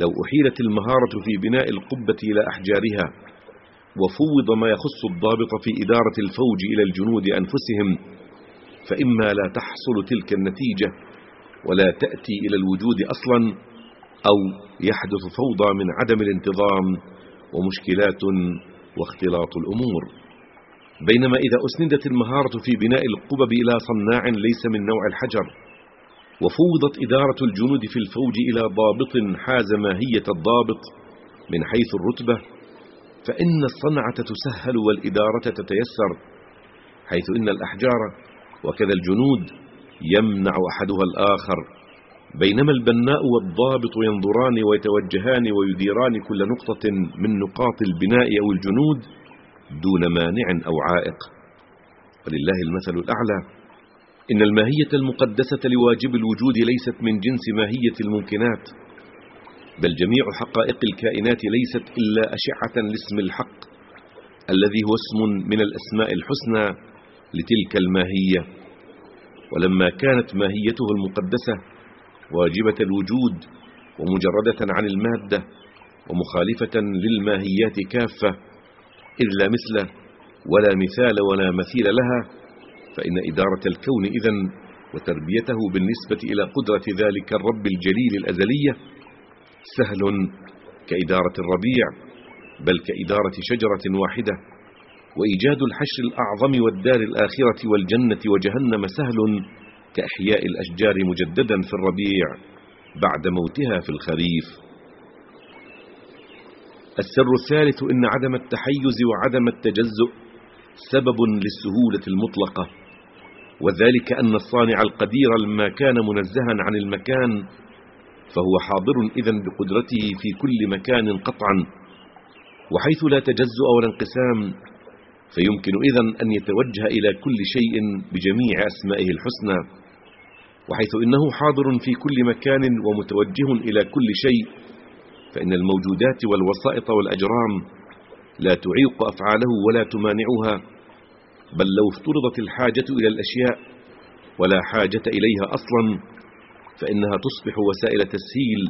لو أحيلت المهارة في بناء القبة إلى أحجارها وفوض ما يخص الضابط في إدارة الفوج إلى الجنود أنفسهم فإما لا تحصل تلك النتيجة ولا تأتي إلى الوجود أصلا أو يحدث فوضى من عدم الانتظام ومشكلات واختلاط الأمور. بينما إذا أسندت المهارة في بناء القبب إلى صناع ليس من نوع الحجر وفوضت إدارة الجنود في الفوج إلى ضابط حاز ماهية الضابط من حيث الرتبة فإن الصنعة تسهل والإدارة تتيسر حيث إن الأحجار وكذا الجنود يمنع أحدها الآخر بينما البناء والضابط ينظران ويتوجهان ويديران كل نقطة من نقاط البناء أو الجنود دون مانع أو عائق. ولله المثل الأعلى. إن الماهية المقدسة لواجب الوجود ليست من جنس ماهية الممكنات بل جميع حقائق الكائنات ليست إلا أشعة لاسم الحق الذي هو اسم من الأسماء الحسنى لتلك الماهية. ولما كانت ماهيته المقدسة واجبة الوجود ومجردة عن المادة ومخالفة للماهيات كافة إذ لا مثل ولا مثال ولا مثيل لها فإن إدارة الكون إذن وتربيته بالنسبة إلى قدرة ذلك الرب الجليل الأزلية سهل كإدارة الربيع بل كإدارة شجرة واحدة. وإيجاد الحشر الأعظم والدار الآخرة والجنة وجهنم سهل كإحياء الأشجار مجددا في الربيع بعد موتها في الخريف. السر الثالث إن عدم التحيز وعدم التجزؤ سبب للسهولة المطلقة. وذلك أن الصانع القدير لما كان منزها عن المكان فهو حاضر إذا بقدرته في كل مكان قطعا. وحيث لا تجزؤ ولا انقسام فيمكن إذا أن يتوجه إلى كل شيء بجميع أسمائه الحسنى. وحيث إنه حاضر في كل مكان ومتوجه إلى كل شيء فإن الموجودات والوسائط والأجرام لا تعيق أفعاله ولا تمانعها. بل لو افترضت الحاجة إلى الأشياء ولا حاجة إليها أصلا فإنها تصبح وسائل تسهيل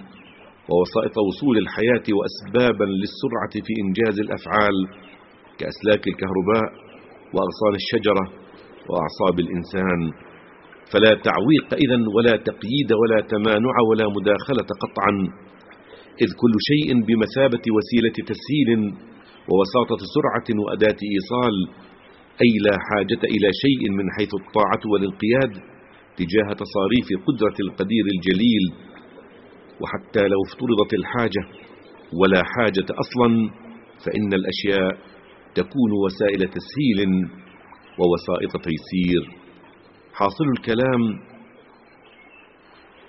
ووسائط وصول الحياة وأسبابا للسرعة في إنجاز الأفعال كأسلاك الكهرباء وأغصان الشجرة وأعصاب الإنسان. فلا تعويق إذا ولا تقييد ولا تمانع ولا مداخلة قطعا إذ كل شيء بمثابة وسيلة تسهيل ووساطة سرعة وأداة إيصال أي لا حاجة إلى شيء من حيث الطاعة والانقياد تجاه تصاريف قدرة القدير الجليل وحتى لو افترضت الحاجة ولا حاجة أصلا فإن الأشياء تكون وسائل تسهيل ووسائط تيسير. حاصل الكلام.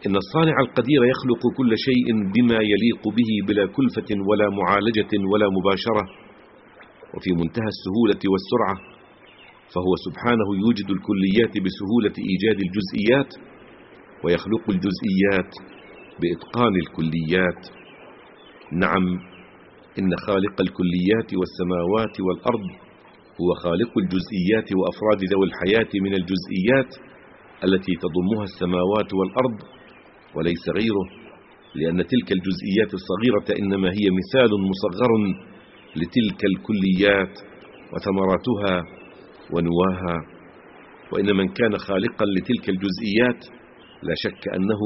إن الصانع القدير يخلق كل شيء بما يليق به بلا كلفة ولا معالجة ولا مباشرة وفي منتهى السهولة والسرعة فهو سبحانه يوجد الكليات بسهولة إيجاد الجزئيات ويخلق الجزئيات بإتقان الكليات. نعم إن خالق الكليات والسماوات والأرض هو خالق الجزئيات وأفراد ذوي الحياة من الجزئيات التي تضمها السماوات والأرض وليس غيره لأن تلك الجزئيات الصغيرة إنما هي مثال مصغر لتلك الكليات وثمراتها ونواها وإن من كان خالقا لتلك الجزئيات لا شك أنه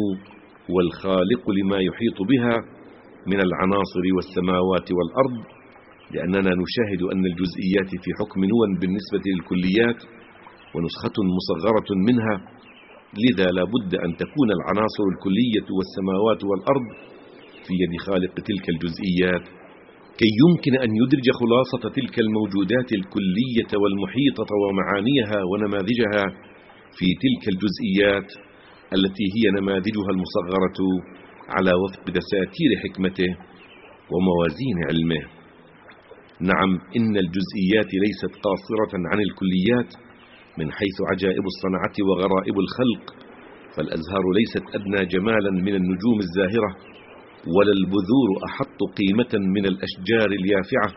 هو الخالق لما يحيط بها من العناصر والسماوات والأرض لأننا نشاهد أن الجزئيات في حكم نوى بالنسبة للكليات ونسخة مصغرة منها لذا لا بد أن تكون العناصر الكلية والسماوات والأرض في يد خالق تلك الجزئيات. كي يمكن أن يدرج خلاصة تلك الموجودات الكلية والمحيطة ومعانيها ونماذجها في تلك الجزئيات التي هي نماذجها المصغرة على وفق دساتير حكمته وموازين علمه. نعم إن الجزئيات ليست قاصرة عن الكليات من حيث عجائب الصنعة وغرائب الخلق فالأزهار ليست أدنى جمالا من النجوم الزاهرة. ولا البذور أحط قيمة من الأشجار اليافعة؟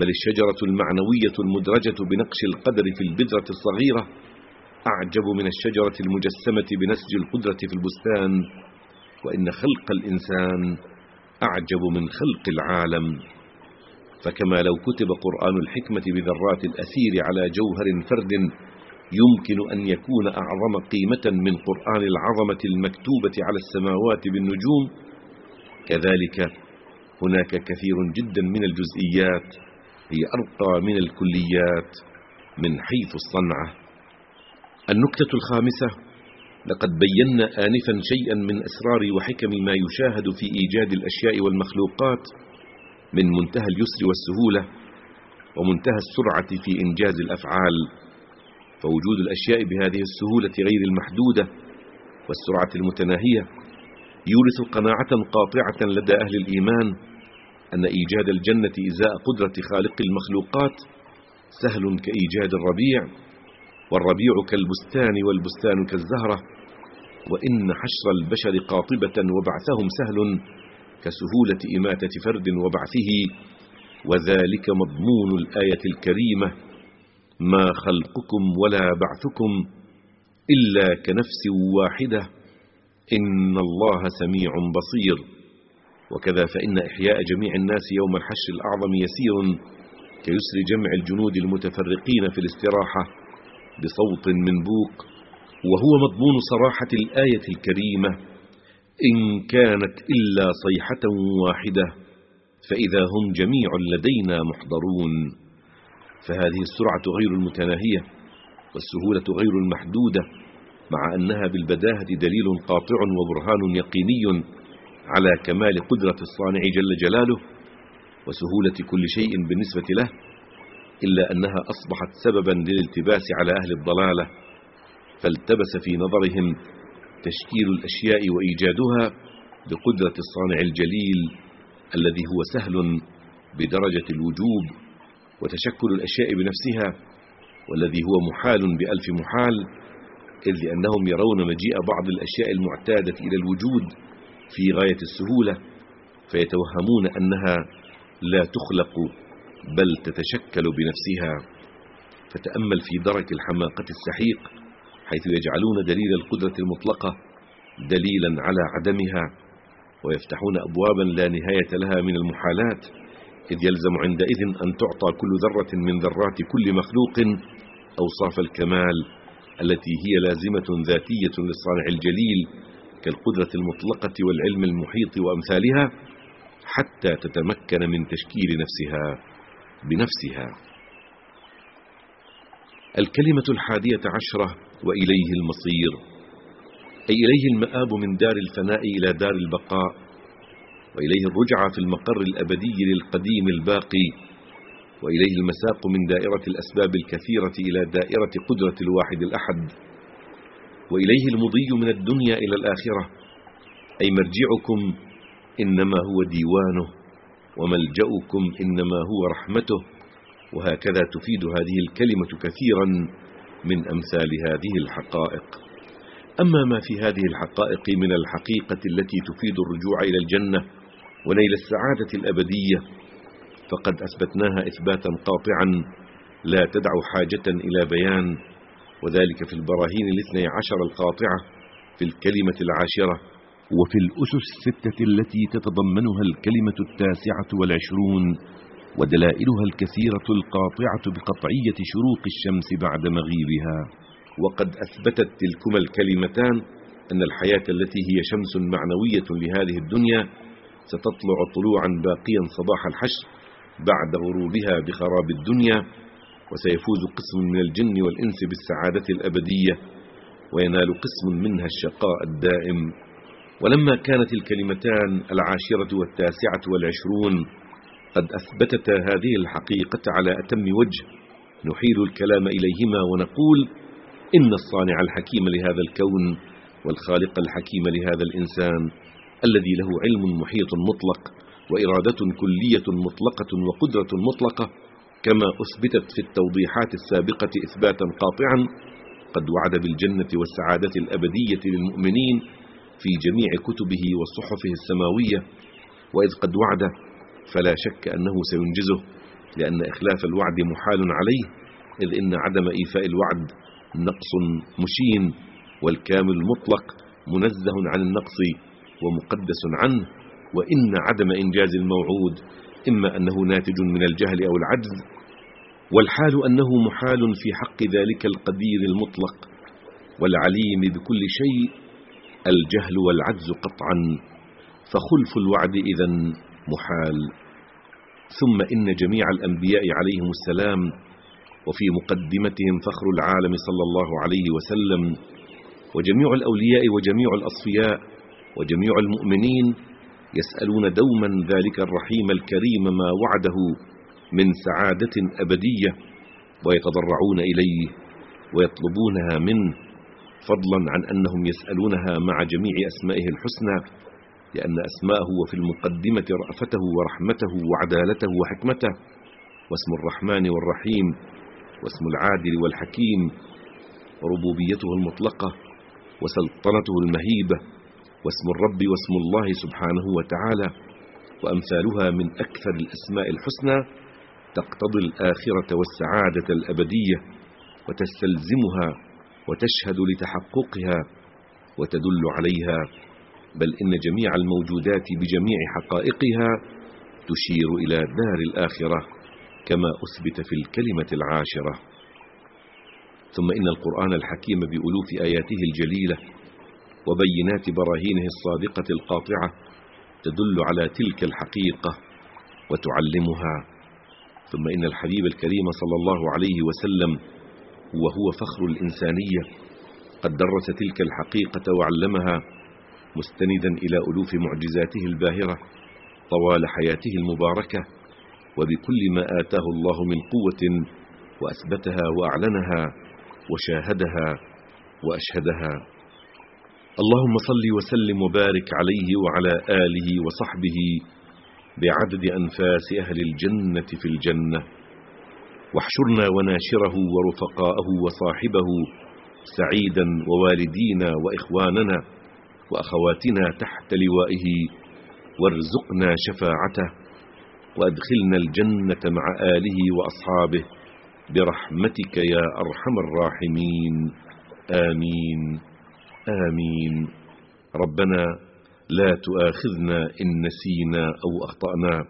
بل الشجرة المعنوية المدرجة بنقش القدر في البذرة الصغيرة أعجب من الشجرة المجسمة بنسج القدرة في البستان وإن خلق الإنسان أعجب من خلق العالم. فكما لو كتب قرآن الحكمة بذرات الأثير على جوهر فرد يمكن أن يكون أعظم قيمة من قرآن العظمة المكتوبة على السماوات بالنجوم كذلك هناك كثير جدا من الجزئيات هي أرقى من الكليات من حيث الصنعة. النكتة الخامسة لقد بينا آنفا شيئا من أسرار وحكم ما يشاهد في إيجاد الأشياء والمخلوقات من منتهى اليسر والسهولة ومنتهى السرعة في إنجاز الأفعال. فوجود الأشياء بهذه السهولة غير المحدودة والسرعة المتناهية يورث قناعة قاطعة لدى أهل الإيمان أن إيجاد الجنة إزاء قدرة خالق المخلوقات سهل كإيجاد الربيع والربيع كالبستان والبستان كالزهرة وإن حشر البشر قاطبة وبعثهم سهل كسهولة إماتة فرد وبعثه وذلك مضمون الآية الكريمة ما خلقكم ولا بعثكم إلا كنفس واحدة إن الله سميع بصير. وكذا فإن إحياء جميع الناس يوم الحشر الأعظم يسير كيسر جمع الجنود المتفرقين في الاستراحة بصوت منبوق وهو مضمون صراحة الآية الكريمة إن كانت إلا صيحة واحدة فإذا هم جميع لدينا محضرون. فهذه السرعة غير المتناهية والسهولة غير المحدودة. مع أنها بالبداهة دليل قاطع وبرهان يقيني على كمال قدرة الصانع جل جلاله وسهولة كل شيء بالنسبة له إلا أنها أصبحت سببا للالتباس على أهل الضلالة فالتبس في نظرهم تشكيل الأشياء وإيجادها بقدرة الصانع الجليل الذي هو سهل بدرجة الوجوب وتشكل الأشياء بنفسها والذي هو محال بألف محال إذ لأنهم يرون مجيء بعض الأشياء المعتادة إلى الوجود في غاية السهولة فيتوهمون أنها لا تخلق بل تتشكل بنفسها. فتأمل في درك الحماقة السحيق حيث يجعلون دليل القدرة المطلقة دليلا على عدمها ويفتحون أبوابا لا نهاية لها من المحالات إذ يلزم عندئذ أن تعطى كل ذرة من ذرات كل مخلوق أوصاف الكمال التي هي لازمة ذاتية للصانع الجليل كالقدرة المطلقة والعلم المحيط وأمثالها حتى تتمكن من تشكيل نفسها بنفسها. الكلمة الحادية عشرة وإليه المصير أي إليه المآب من دار الفناء إلى دار البقاء وإليه الرجعة في المقر الأبدي للقديم الباقي وإليه المساق من دائرة الأسباب الكثيرة إلى دائرة قدرة الواحد الأحد. وإليه المضي من الدنيا إلى الآخرة. أي مرجعكم إنما هو ديوانه وملجأكم إنما هو رحمته. وهكذا تفيد هذه الكلمة كثيرا من أمثال هذه الحقائق. أما ما في هذه الحقائق من الحقيقة التي تفيد الرجوع إلى الجنة ونيل السعادة الأبدية فقد أثبتناها إثباتا قاطعا لا تدع حاجة إلى بيان وذلك في البراهين الاثني عشر القاطعة في الكلمة العاشرة. وفي الأسس الستة التي تتضمنها الكلمة التاسعة والعشرون ودلائلها الكثيرة القاطعة بقطعية شروق الشمس بعد مغيبها. وقد أثبتت تلكما الكلمتان أن الحياة التي هي شمس معنوية لهذه الدنيا ستطلع طلوعا باقيا صباح الحشر بعد غروبها بخراب الدنيا وسيفوز قسم من الجن والإنس بالسعادة الأبدية وينال قسم منها الشقاء الدائم. ولما كانت الكلمتان العاشرة والتاسعة والعشرون قد أثبتتا هذه الحقيقة على أتم وجه نحيل الكلام إليهما ونقول إن الصانع الحكيم لهذا الكون والخالق الحكيم لهذا الإنسان الذي له علم محيط مطلق وإرادة كلية مطلقة وقدرة مطلقة كما أثبتت في التوضيحات السابقة إثباتا قاطعا قد وعد بالجنة والسعادة الأبدية للمؤمنين في جميع كتبه وصحفه السماوية وإذ قد وعد فلا شك أنه سينجزه لأن إخلاف الوعد محال عليه إذ إن عدم إيفاء الوعد نقص مشين والكامل المطلق منزه عن النقص ومقدس عنه. وإن عدم إنجاز الموعود إما أنه ناتج من الجهل أو العجز والحال أنه محال في حق ذلك القدير المطلق والعليم بكل شيء الجهل والعجز قطعا فخلف الوعد إذا محال. ثم إن جميع الأنبياء عليهم السلام وفي مقدمتهم فخر العالم صلى الله عليه وسلم وجميع الأولياء وجميع الأصفياء وجميع المؤمنين يسألون دوما ذلك الرحيم الكريم ما وعده من سعادة أبدية ويتضرعون إليه ويطلبونها منه فضلا عن أنهم يسألونها مع جميع أسمائه الحسنى لأن أسماءه وفي المقدمة رأفته ورحمته وعدالته وحكمته واسم الرحمن والرحيم واسم العادل والحكيم وربوبيته المطلقة وسلطنته المهيبة واسم الرب واسم الله سبحانه وتعالى وأمثالها من أكثر الأسماء الحسنى تقتضي الآخرة والسعادة الأبدية وتستلزمها وتشهد لتحققها وتدل عليها بل إن جميع الموجودات بجميع حقائقها تشير إلى دار الآخرة كما أثبت في الكلمة العاشرة. ثم إن القرآن الحكيم بألوف آياته الجليلة وبينات براهينه الصادقة القاطعة تدل على تلك الحقيقة وتعلمها. ثم إن الحبيب الكريم صلى الله عليه وسلم وهو فخر الإنسانية قد درس تلك الحقيقة وعلمها مستندا إلى ألوف معجزاته الباهرة طوال حياته المباركة وبكل ما آتاه الله من قوة وأثبتها وأعلنها وشاهدها وأشهدها. اللهم صل وسلم وبارك عليه وعلى آله وصحبه بعدد أنفاس أهل الجنة في الجنة. واحشرنا وناشره ورفقاءه وصاحبه سعيدا ووالدينا وإخواننا وأخواتنا تحت لوائه وارزقنا شفاعته وأدخلنا الجنة مع آله وأصحابه برحمتك يا أرحم الراحمين. آمين. آمين. ربنا لا تؤاخذنا إن نسينا أو أخطأنا.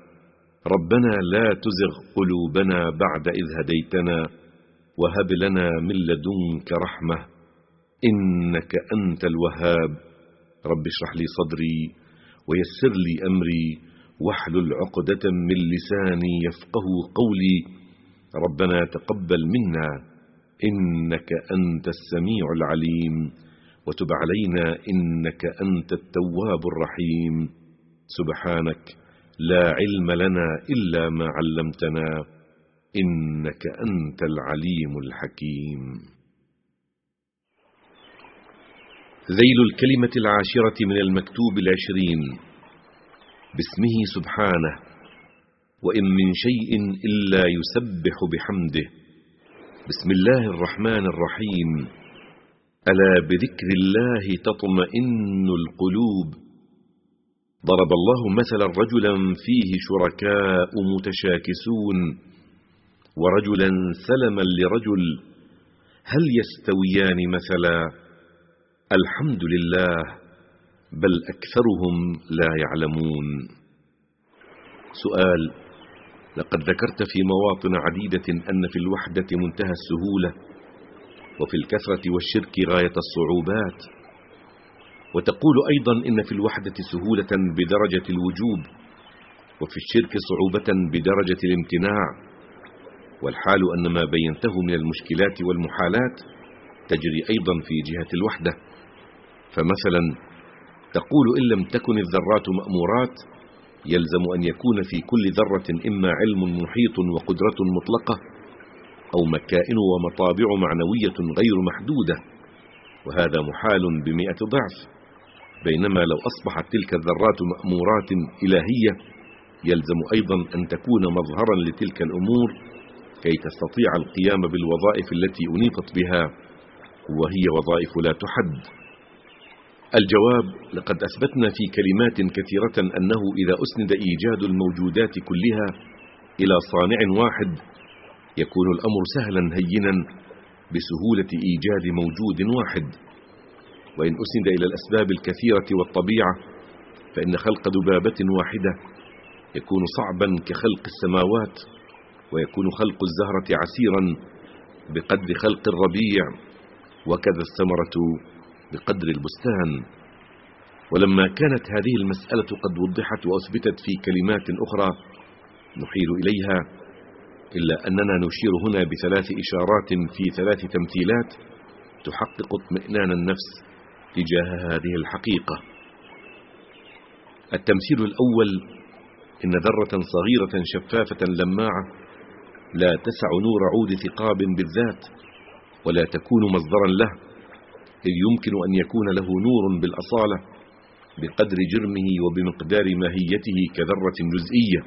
ربنا لا تزغ قلوبنا بعد إذ هديتنا. وهب لنا من لدنك رحمة. إنك أنت الوهاب. رب اشرح لي صدري ويسر لي أمري. واحلل عقدة من لساني يفقه قولي. ربنا تقبل منا. إنك أنت السميع العليم. وتب علينا إنك أنت التواب الرحيم. سبحانك لا علم لنا إلا ما علمتنا إنك أنت العليم الحكيم. ذيل الكلمة العاشرة من المكتوب العشرين. باسمه سبحانه وإن من شيء إلا يسبح بحمده. بسم الله الرحمن الرحيم. ألا بذكر الله تطمئن القلوب؟ ضرب الله مثلا رجلا فيه شركاء متشاكسون ورجلا سلما لرجل هل يستويان مثلا؟ الحمد لله بل أكثرهم لا يعلمون. سؤال لقد ذكرت في مواطن عديدة أن في الوحدة منتهى السهولة وفي الكثرة والشرك غاية الصعوبات. وتقول أيضا إن في الوحدة سهولة بدرجة الوجوب وفي الشرك صعوبة بدرجة الامتناع. والحال أن ما بينته من المشكلات والمحالات تجري أيضا في جهة الوحدة. فمثلا تقول إن لم تكن الذرات مأمورات يلزم أن يكون في كل ذرة إما علم محيط وقدرة مطلقة أو مكائن ومطابع معنوية غير محدودة وهذا محال بمئة ضعف بينما لو أصبحت تلك الذرات مأمورات إلهية يلزم أيضا أن تكون مظهرا لتلك الأمور كي تستطيع القيام بالوظائف التي أنيطت بها وهي وظائف لا تحد. الجواب لقد أثبتنا في كلمات كثيرة أنه إذا أسند إيجاد الموجودات كلها إلى صانع واحد يكون الأمر سهلا هينا بسهولة إيجاد موجود واحد. وإن أسند إلى الأسباب الكثيرة والطبيعة فإن خلق ذبابة واحدة يكون صعبا كخلق السماوات ويكون خلق الزهرة عسيرا بقدر خلق الربيع وكذا الثمرة بقدر البستان. ولما كانت هذه المسألة قد وضحت وأثبتت في كلمات أخرى نحيل إليها. إلا أننا نشير هنا بثلاث إشارات في ثلاث تمثيلات تحقق اطمئنان النفس تجاه هذه الحقيقة. التمثيل الأول إن ذرة صغيرة شفافة لماعة لا تسع نور عود ثقاب بالذات ولا تكون مصدرا له إذ يمكن أن يكون له نور بالأصالة بقدر جرمه وبمقدار ماهيته كذرة جزئية.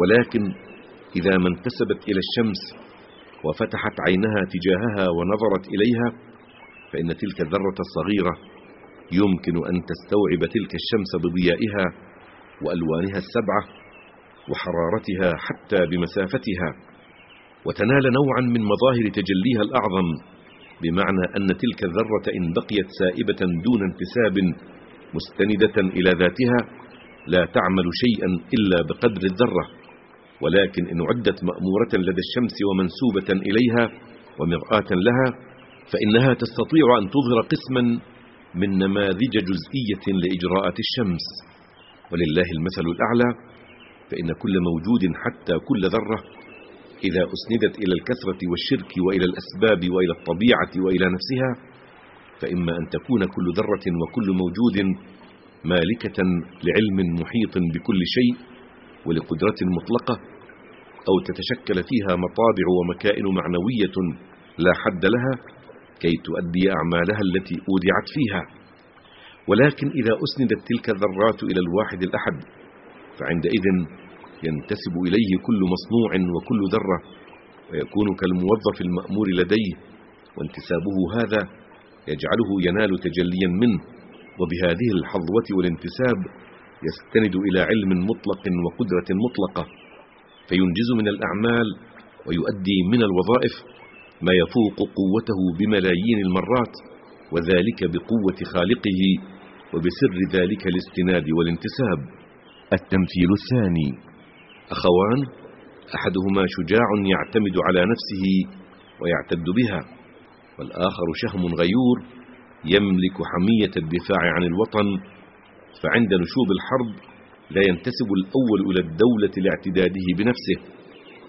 ولكن إذا ما انتسبت إلى الشمس وفتحت عينها تجاهها ونظرت إليها فإن تلك الذرة الصغيرة يمكن أن تستوعب تلك الشمس بضيائها وألوانها السبعة وحرارتها حتى بمسافتها وتنال نوعا من مظاهر تجليها الأعظم بمعنى أن تلك الذرة إن بقيت سائبة دون انتساب مستندة إلى ذاتها لا تعمل شيئا إلا بقدر الذرة. ولكن إن عدت مأمورة لدى الشمس ومنسوبة إليها ومرآة لها فإنها تستطيع أن تظهر قسما من نماذج جزئية لإجراءات الشمس. ولله المثل الأعلى فإن كل موجود حتى كل ذرة إذا أسندت إلى الكثرة والشرك وإلى الأسباب وإلى الطبيعة وإلى نفسها فإما أن تكون كل ذرة وكل موجود مالكة لعلم محيط بكل شيء ولقدرة مطلقة أو تتشكل فيها مطابع ومكائن معنوية لا حد لها كي تؤدي أعمالها التي أودعت فيها. ولكن إذا أسندت تلك الذرات إلى الواحد الأحد فعندئذ ينتسب إليه كل مصنوع وكل ذرة ويكون كالموظف المأمور لديه وانتسابه هذا يجعله ينال تجليا منه. وبهذه الحظوة والانتساب يستند إلى علم مطلق وقدرة مطلقة فينجز من الأعمال ويؤدي من الوظائف ما يفوق قوته بملايين المرات وذلك بقوة خالقه وبسر ذلك الاستناد والانتساب. التمثيل الثاني. أخوان أحدهما شجاع يعتمد على نفسه ويعتد بها والآخر شهم غيور يملك حمية الدفاع عن الوطن فعند نشوب الحرب لا ينتسب الأول إلى الدولة لاعتداده بنفسه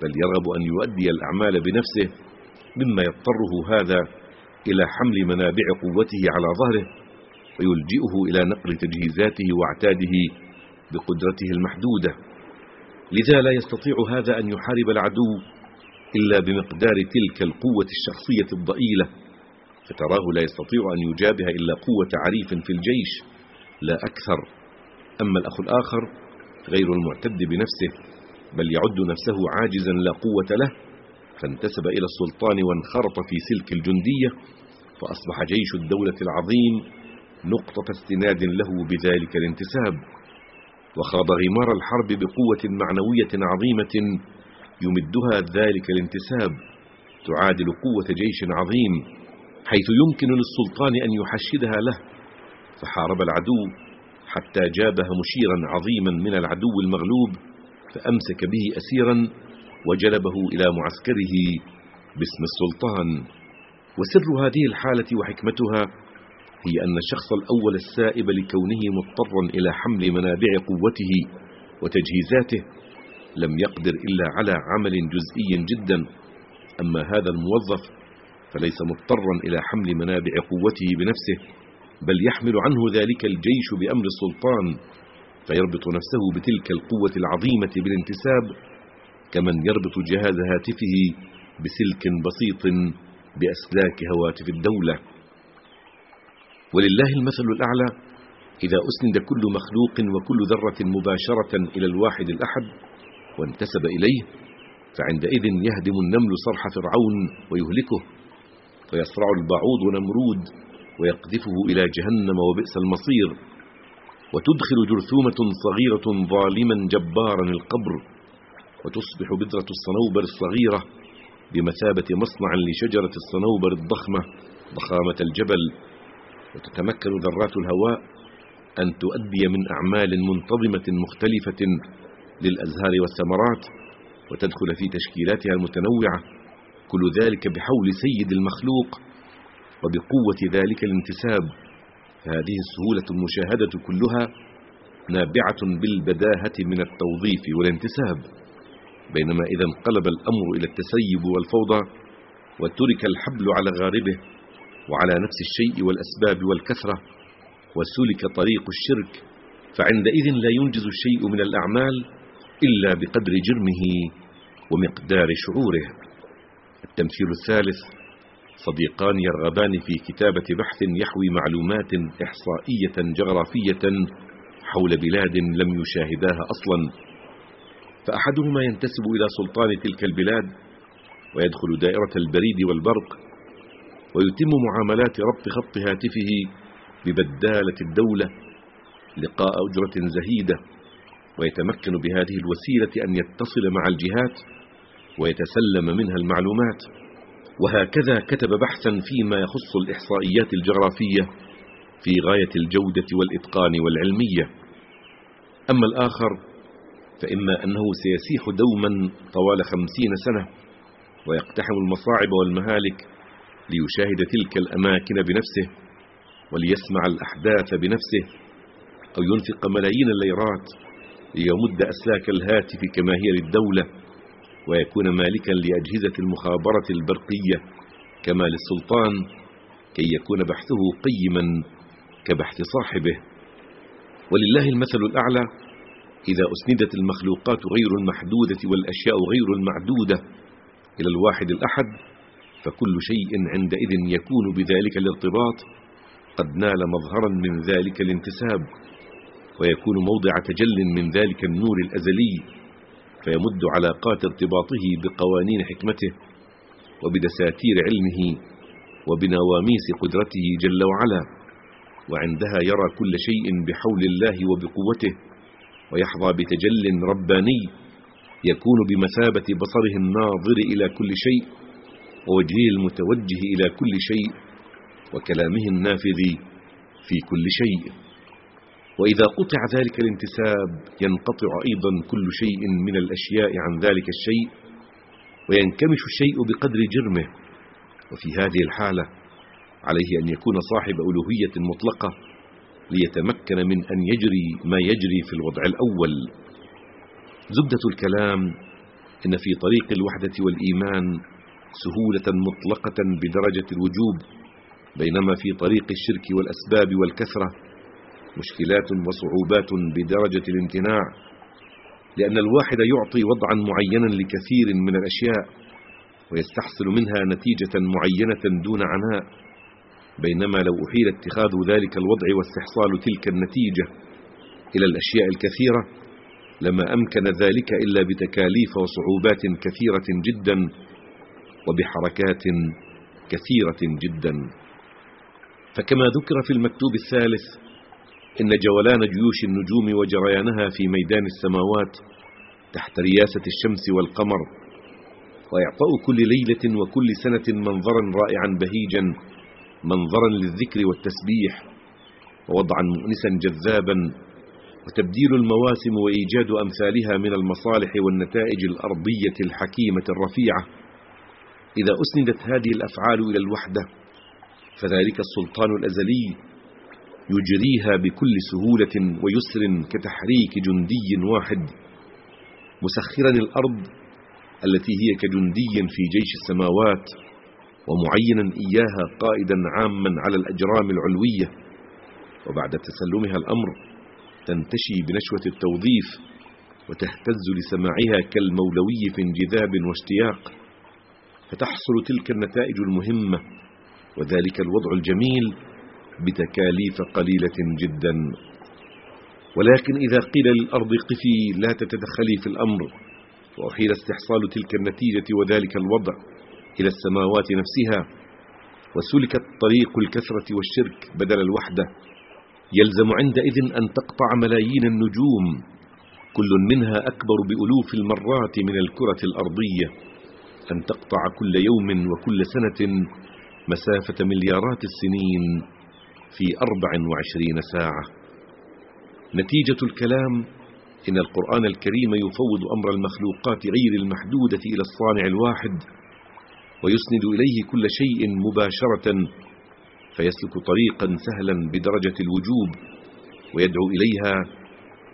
بل يرغب أن يؤدي الأعمال بنفسه مما يضطره هذا إلى حمل منابع قوته على ظهره ويلجئه إلى نقل تجهيزاته واعتاده بقدرته المحدودة. لذا لا يستطيع هذا أن يحارب العدو إلا بمقدار تلك القوة الشخصية الضئيلة فتراه لا يستطيع أن يجابه إلا قوة عريف في الجيش. لا أكثر. أما الأخ الآخر غير المعتد بنفسه بل يعد نفسه عاجزا لا قوة له فانتسب إلى السلطان وانخرط في سلك الجندية فأصبح جيش الدولة العظيم نقطة استناد له بذلك الانتساب وخاض غمار الحرب بقوة معنوية عظيمة يمدها ذلك الانتساب. تعادل قوة جيش عظيم حيث يمكن للسلطان أن يحشدها له. فحارب العدو حتى جابه مشيرا عظيما من العدو المغلوب فأمسك به أسيرا وجلبه إلى معسكره باسم السلطان. وسر هذه الحالة وحكمتها هي أن الشخص الأول السائب لكونه مضطرا إلى حمل منابع قوته وتجهيزاته لم يقدر إلا على عمل جزئي جدا. أما هذا الموظف فليس مضطرا إلى حمل منابع قوته بنفسه. بل يحمل عنه ذلك الجيش بأمر السلطان فيربط نفسه بتلك القوة العظيمة بالانتساب كمن يربط جهاز هاتفه بسلك بسيط بأسلاك هواتف الدولة. ولله المثل الأعلى إذا أسند كل مخلوق وكل ذرة مباشرة إلى الواحد الأحد وانتسب إليه فعندئذ يهدم النمل صرح فرعون ويهلكه ويصرع البعوض نمرود ويقذفه إلى جهنم وبئس المصير. وتدخل جرثومة صغيرة ظالما جبارا القبر وتصبح بذرة الصنوبر الصغيرة بمثابة مصنع لشجرة الصنوبر الضخمة ضخامة الجبل. وتتمكن ذرات الهواء أن تؤدي من أعمال منتظمة مختلفة للأزهار والثمرات وتدخل في تشكيلاتها المتنوعة كل ذلك بحول سيد المخلوق. وبقوة ذلك الانتساب فهذه السهولة المشاهدة كلها نابعة بالبداهة من التوظيف والانتساب. بينما إذا انقلب الأمر إلى التسيب والفوضى وترك الحبل على غاربه وعلى نفس الشيء والأسباب والكثرة وسلك طريق الشرك فعندئذ لا ينجز الشيء من الأعمال إلا بقدر جرمه ومقدار شعوره. التمثيل الثالث صديقان يرغبان في كتابة بحث يحوي معلومات إحصائية جغرافية حول بلاد لم يشاهداها أصلا. فأحدهما ينتسب إلى سلطان تلك البلاد ويدخل دائرة البريد والبرق ويتم معاملات ربط خط هاتفه ببدالة الدولة لقاء أجرة زهيدة ويتمكن بهذه الوسيلة أن يتصل مع الجهات ويتسلم منها المعلومات. وهكذا كتب بحثا فيما يخص الإحصائيات الجغرافية في غاية الجودة والإتقان والعلمية. أما الآخر فإما أنه سيسيح دوما طوال خمسين سنة ويقتحم المصاعب والمهالك ليشاهد تلك الأماكن بنفسه وليسمع الأحداث بنفسه أو ينفق ملايين الليرات ليمد أسلاك الهاتف كما هي للدولة. ويكون مالكا لأجهزة المخابرة البرقية كما للسلطان كي يكون بحثه قيما كبحث صاحبه. ولله المثل الأعلى إذا أسندت المخلوقات غير المحدودة والأشياء غير المعدودة إلى الواحد الأحد فكل شيء عندئذ يكون بذلك الارتباط قد نال مظهرا من ذلك الانتساب ويكون موضع تجل من ذلك النور الأزلي. فيمد علاقات ارتباطه بقوانين حكمته وبدساتير علمه وبنواميس قدرته جل وعلا وعندها يرى كل شيء بحول الله وبقوته ويحظى بتجل رباني يكون بمثابة بصره الناظر إلى كل شيء ووجهه المتوجه إلى كل شيء وكلامه النافذ في كل شيء. وإذا قطع ذلك الانتساب ينقطع أيضا كل شيء من الأشياء عن ذلك الشيء وينكمش الشيء بقدر جرمه. وفي هذه الحالة عليه أن يكون صاحب ألوهية مطلقة ليتمكن من أن يجري ما يجري في الوضع الأول. زبدة الكلام إن في طريق الوحدة والإيمان سهولة مطلقة بدرجة الوجوب بينما في طريق الشرك والأسباب والكثرة مشكلات وصعوبات بدرجة الامتناع لأن الواحد يعطي وضعا معينا لكثير من الأشياء ويستحصل منها نتيجة معينة دون عناء بينما لو أحيل اتخاذ ذلك الوضع واستحصال تلك النتيجة إلى الأشياء الكثيرة لما أمكن ذلك إلا بتكاليف وصعوبات كثيرة جدا وبحركات كثيرة جدا. فكما ذكر في المكتوب الثالث إن جولان جيوش النجوم وجريانها في ميدان السماوات تحت رياسة الشمس والقمر وإعطاء كل ليلة وكل سنة منظرا رائعا بهيجا منظرا للذكر والتسبيح ووضعا مؤنسا جذابا وتبديل المواسم وإيجاد أمثالها من المصالح والنتائج الأرضية الحكيمة الرفيعة. إذا أسندت هذه الأفعال إلى الوحدة فذلك السلطان الأزلي يجريها بكل سهولة ويسر كتحريك جندي واحد. مسخرا الأرض التي هي كجندي في جيش السماوات ومعينا إياها قائدا عاما على الأجرام العلوية. وبعد تسلمها الأمر تنتشي بنشوة التوظيف وتهتز لسماعها كالمولوي في انجذاب واشتياق. فتحصل تلك النتائج المهمة وذلك الوضع الجميل بتكاليف قليلة جدا. ولكن إذا قيل للأرض قفي لا تتدخلي في الأمر. وأحيل استحصال تلك النتيجة وذلك الوضع إلى السماوات نفسها. وسلكت طريق الكثرة والشرك بدل الوحدة. يلزم عندئذ أن تقطع ملايين النجوم. كل منها أكبر بألوف المرات من الكرة الأرضية. أن تقطع كل يوم وكل سنة مسافة مليارات السنين. في أربع وعشرين ساعة. نتيجة الكلام إن القرآن الكريم يفوض أمر المخلوقات غير المحدودة إلى الصانع الواحد ويسند إليه كل شيء مباشرة فيسلك طريقا سهلا بدرجة الوجوب ويدعو إليها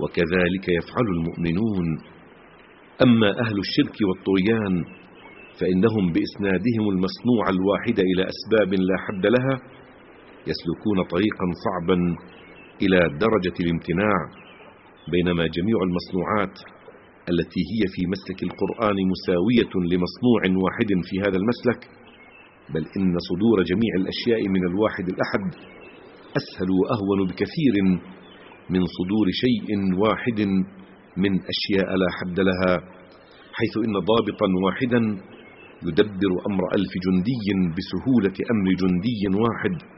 وكذلك يفعل المؤمنون. أما أهل الشرك والطغيان فإنهم بإسنادهم المصنوع الواحد إلى أسباب لا حد لها يسلكون طريقا صعبا إلى درجة الامتناع بينما جميع المصنوعات التي هي في مسلك القرآن مساوية لمصنوع واحد في هذا المسلك بل إن صدور جميع الأشياء من الواحد الأحد أسهل وأهون بكثير من صدور شيء واحد من أشياء لا حد لها حيث إن ضابطا واحدا يدبر أمر ألف جندي بسهولة أمر جندي واحد.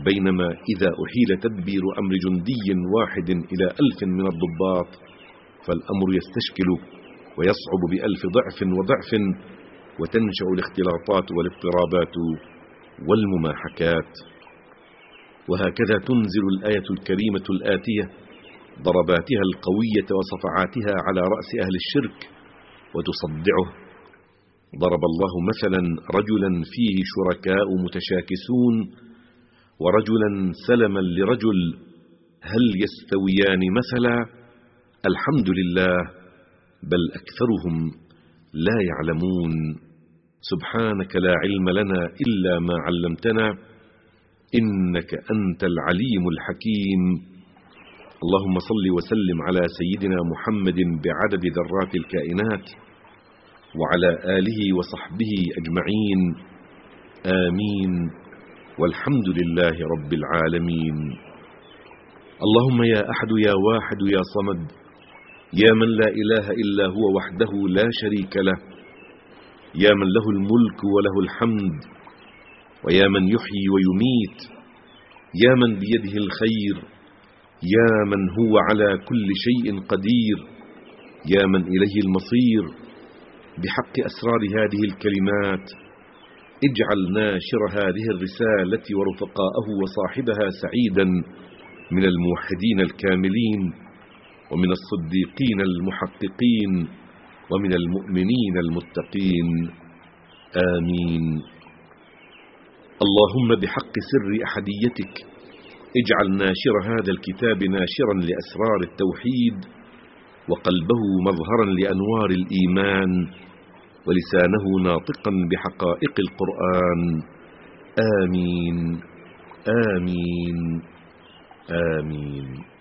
بينما إذا أحيل تدبير أمر جندي واحد إلى ألف من الضباط فالأمر يستشكل ويصعب بألف ضعف وضعف وتنشأ الاختلاطات والاضطرابات والمماحكات. وهكذا تنزل الآية الكريمة الآتية ضرباتها القوية وصفعاتها على رأس أهل الشرك وتصدعه. ضرب الله مثلا رجلا فيه شركاء متشاكسون ورجلا سلما لرجل هل يستويان مثلا؟ الحمد لله بل أكثرهم لا يعلمون. سبحانك لا علم لنا إلا ما علمتنا إنك أنت العليم الحكيم. اللهم صل وسلم على سيدنا محمد بعدد ذرات الكائنات وعلى آله وصحبه أجمعين. آمين. والحمد لله رب العالمين. اللهم يا أحد يا واحد يا صمد يا من لا إله إلا هو وحده لا شريك له يا من له الملك وله الحمد ويا من يحيي ويميت يا من بيده الخير يا من هو على كل شيء قدير يا من إليه المصير بحق أسرار هذه الكلمات. اجعل ناشر هذه الرسالة ورفقاءه وصاحبها سعيدا من الموحدين الكاملين ومن الصديقين المحققين ومن المؤمنين المتقين. آمين. اللهم بحق سر أحديتك اجعل ناشر هذا الكتاب ناشرا لأسرار التوحيد وقلبه مظهرا لأنوار الإيمان. ولسانه ناطقا بحقائق القرآن. آمين. آمين. آمين.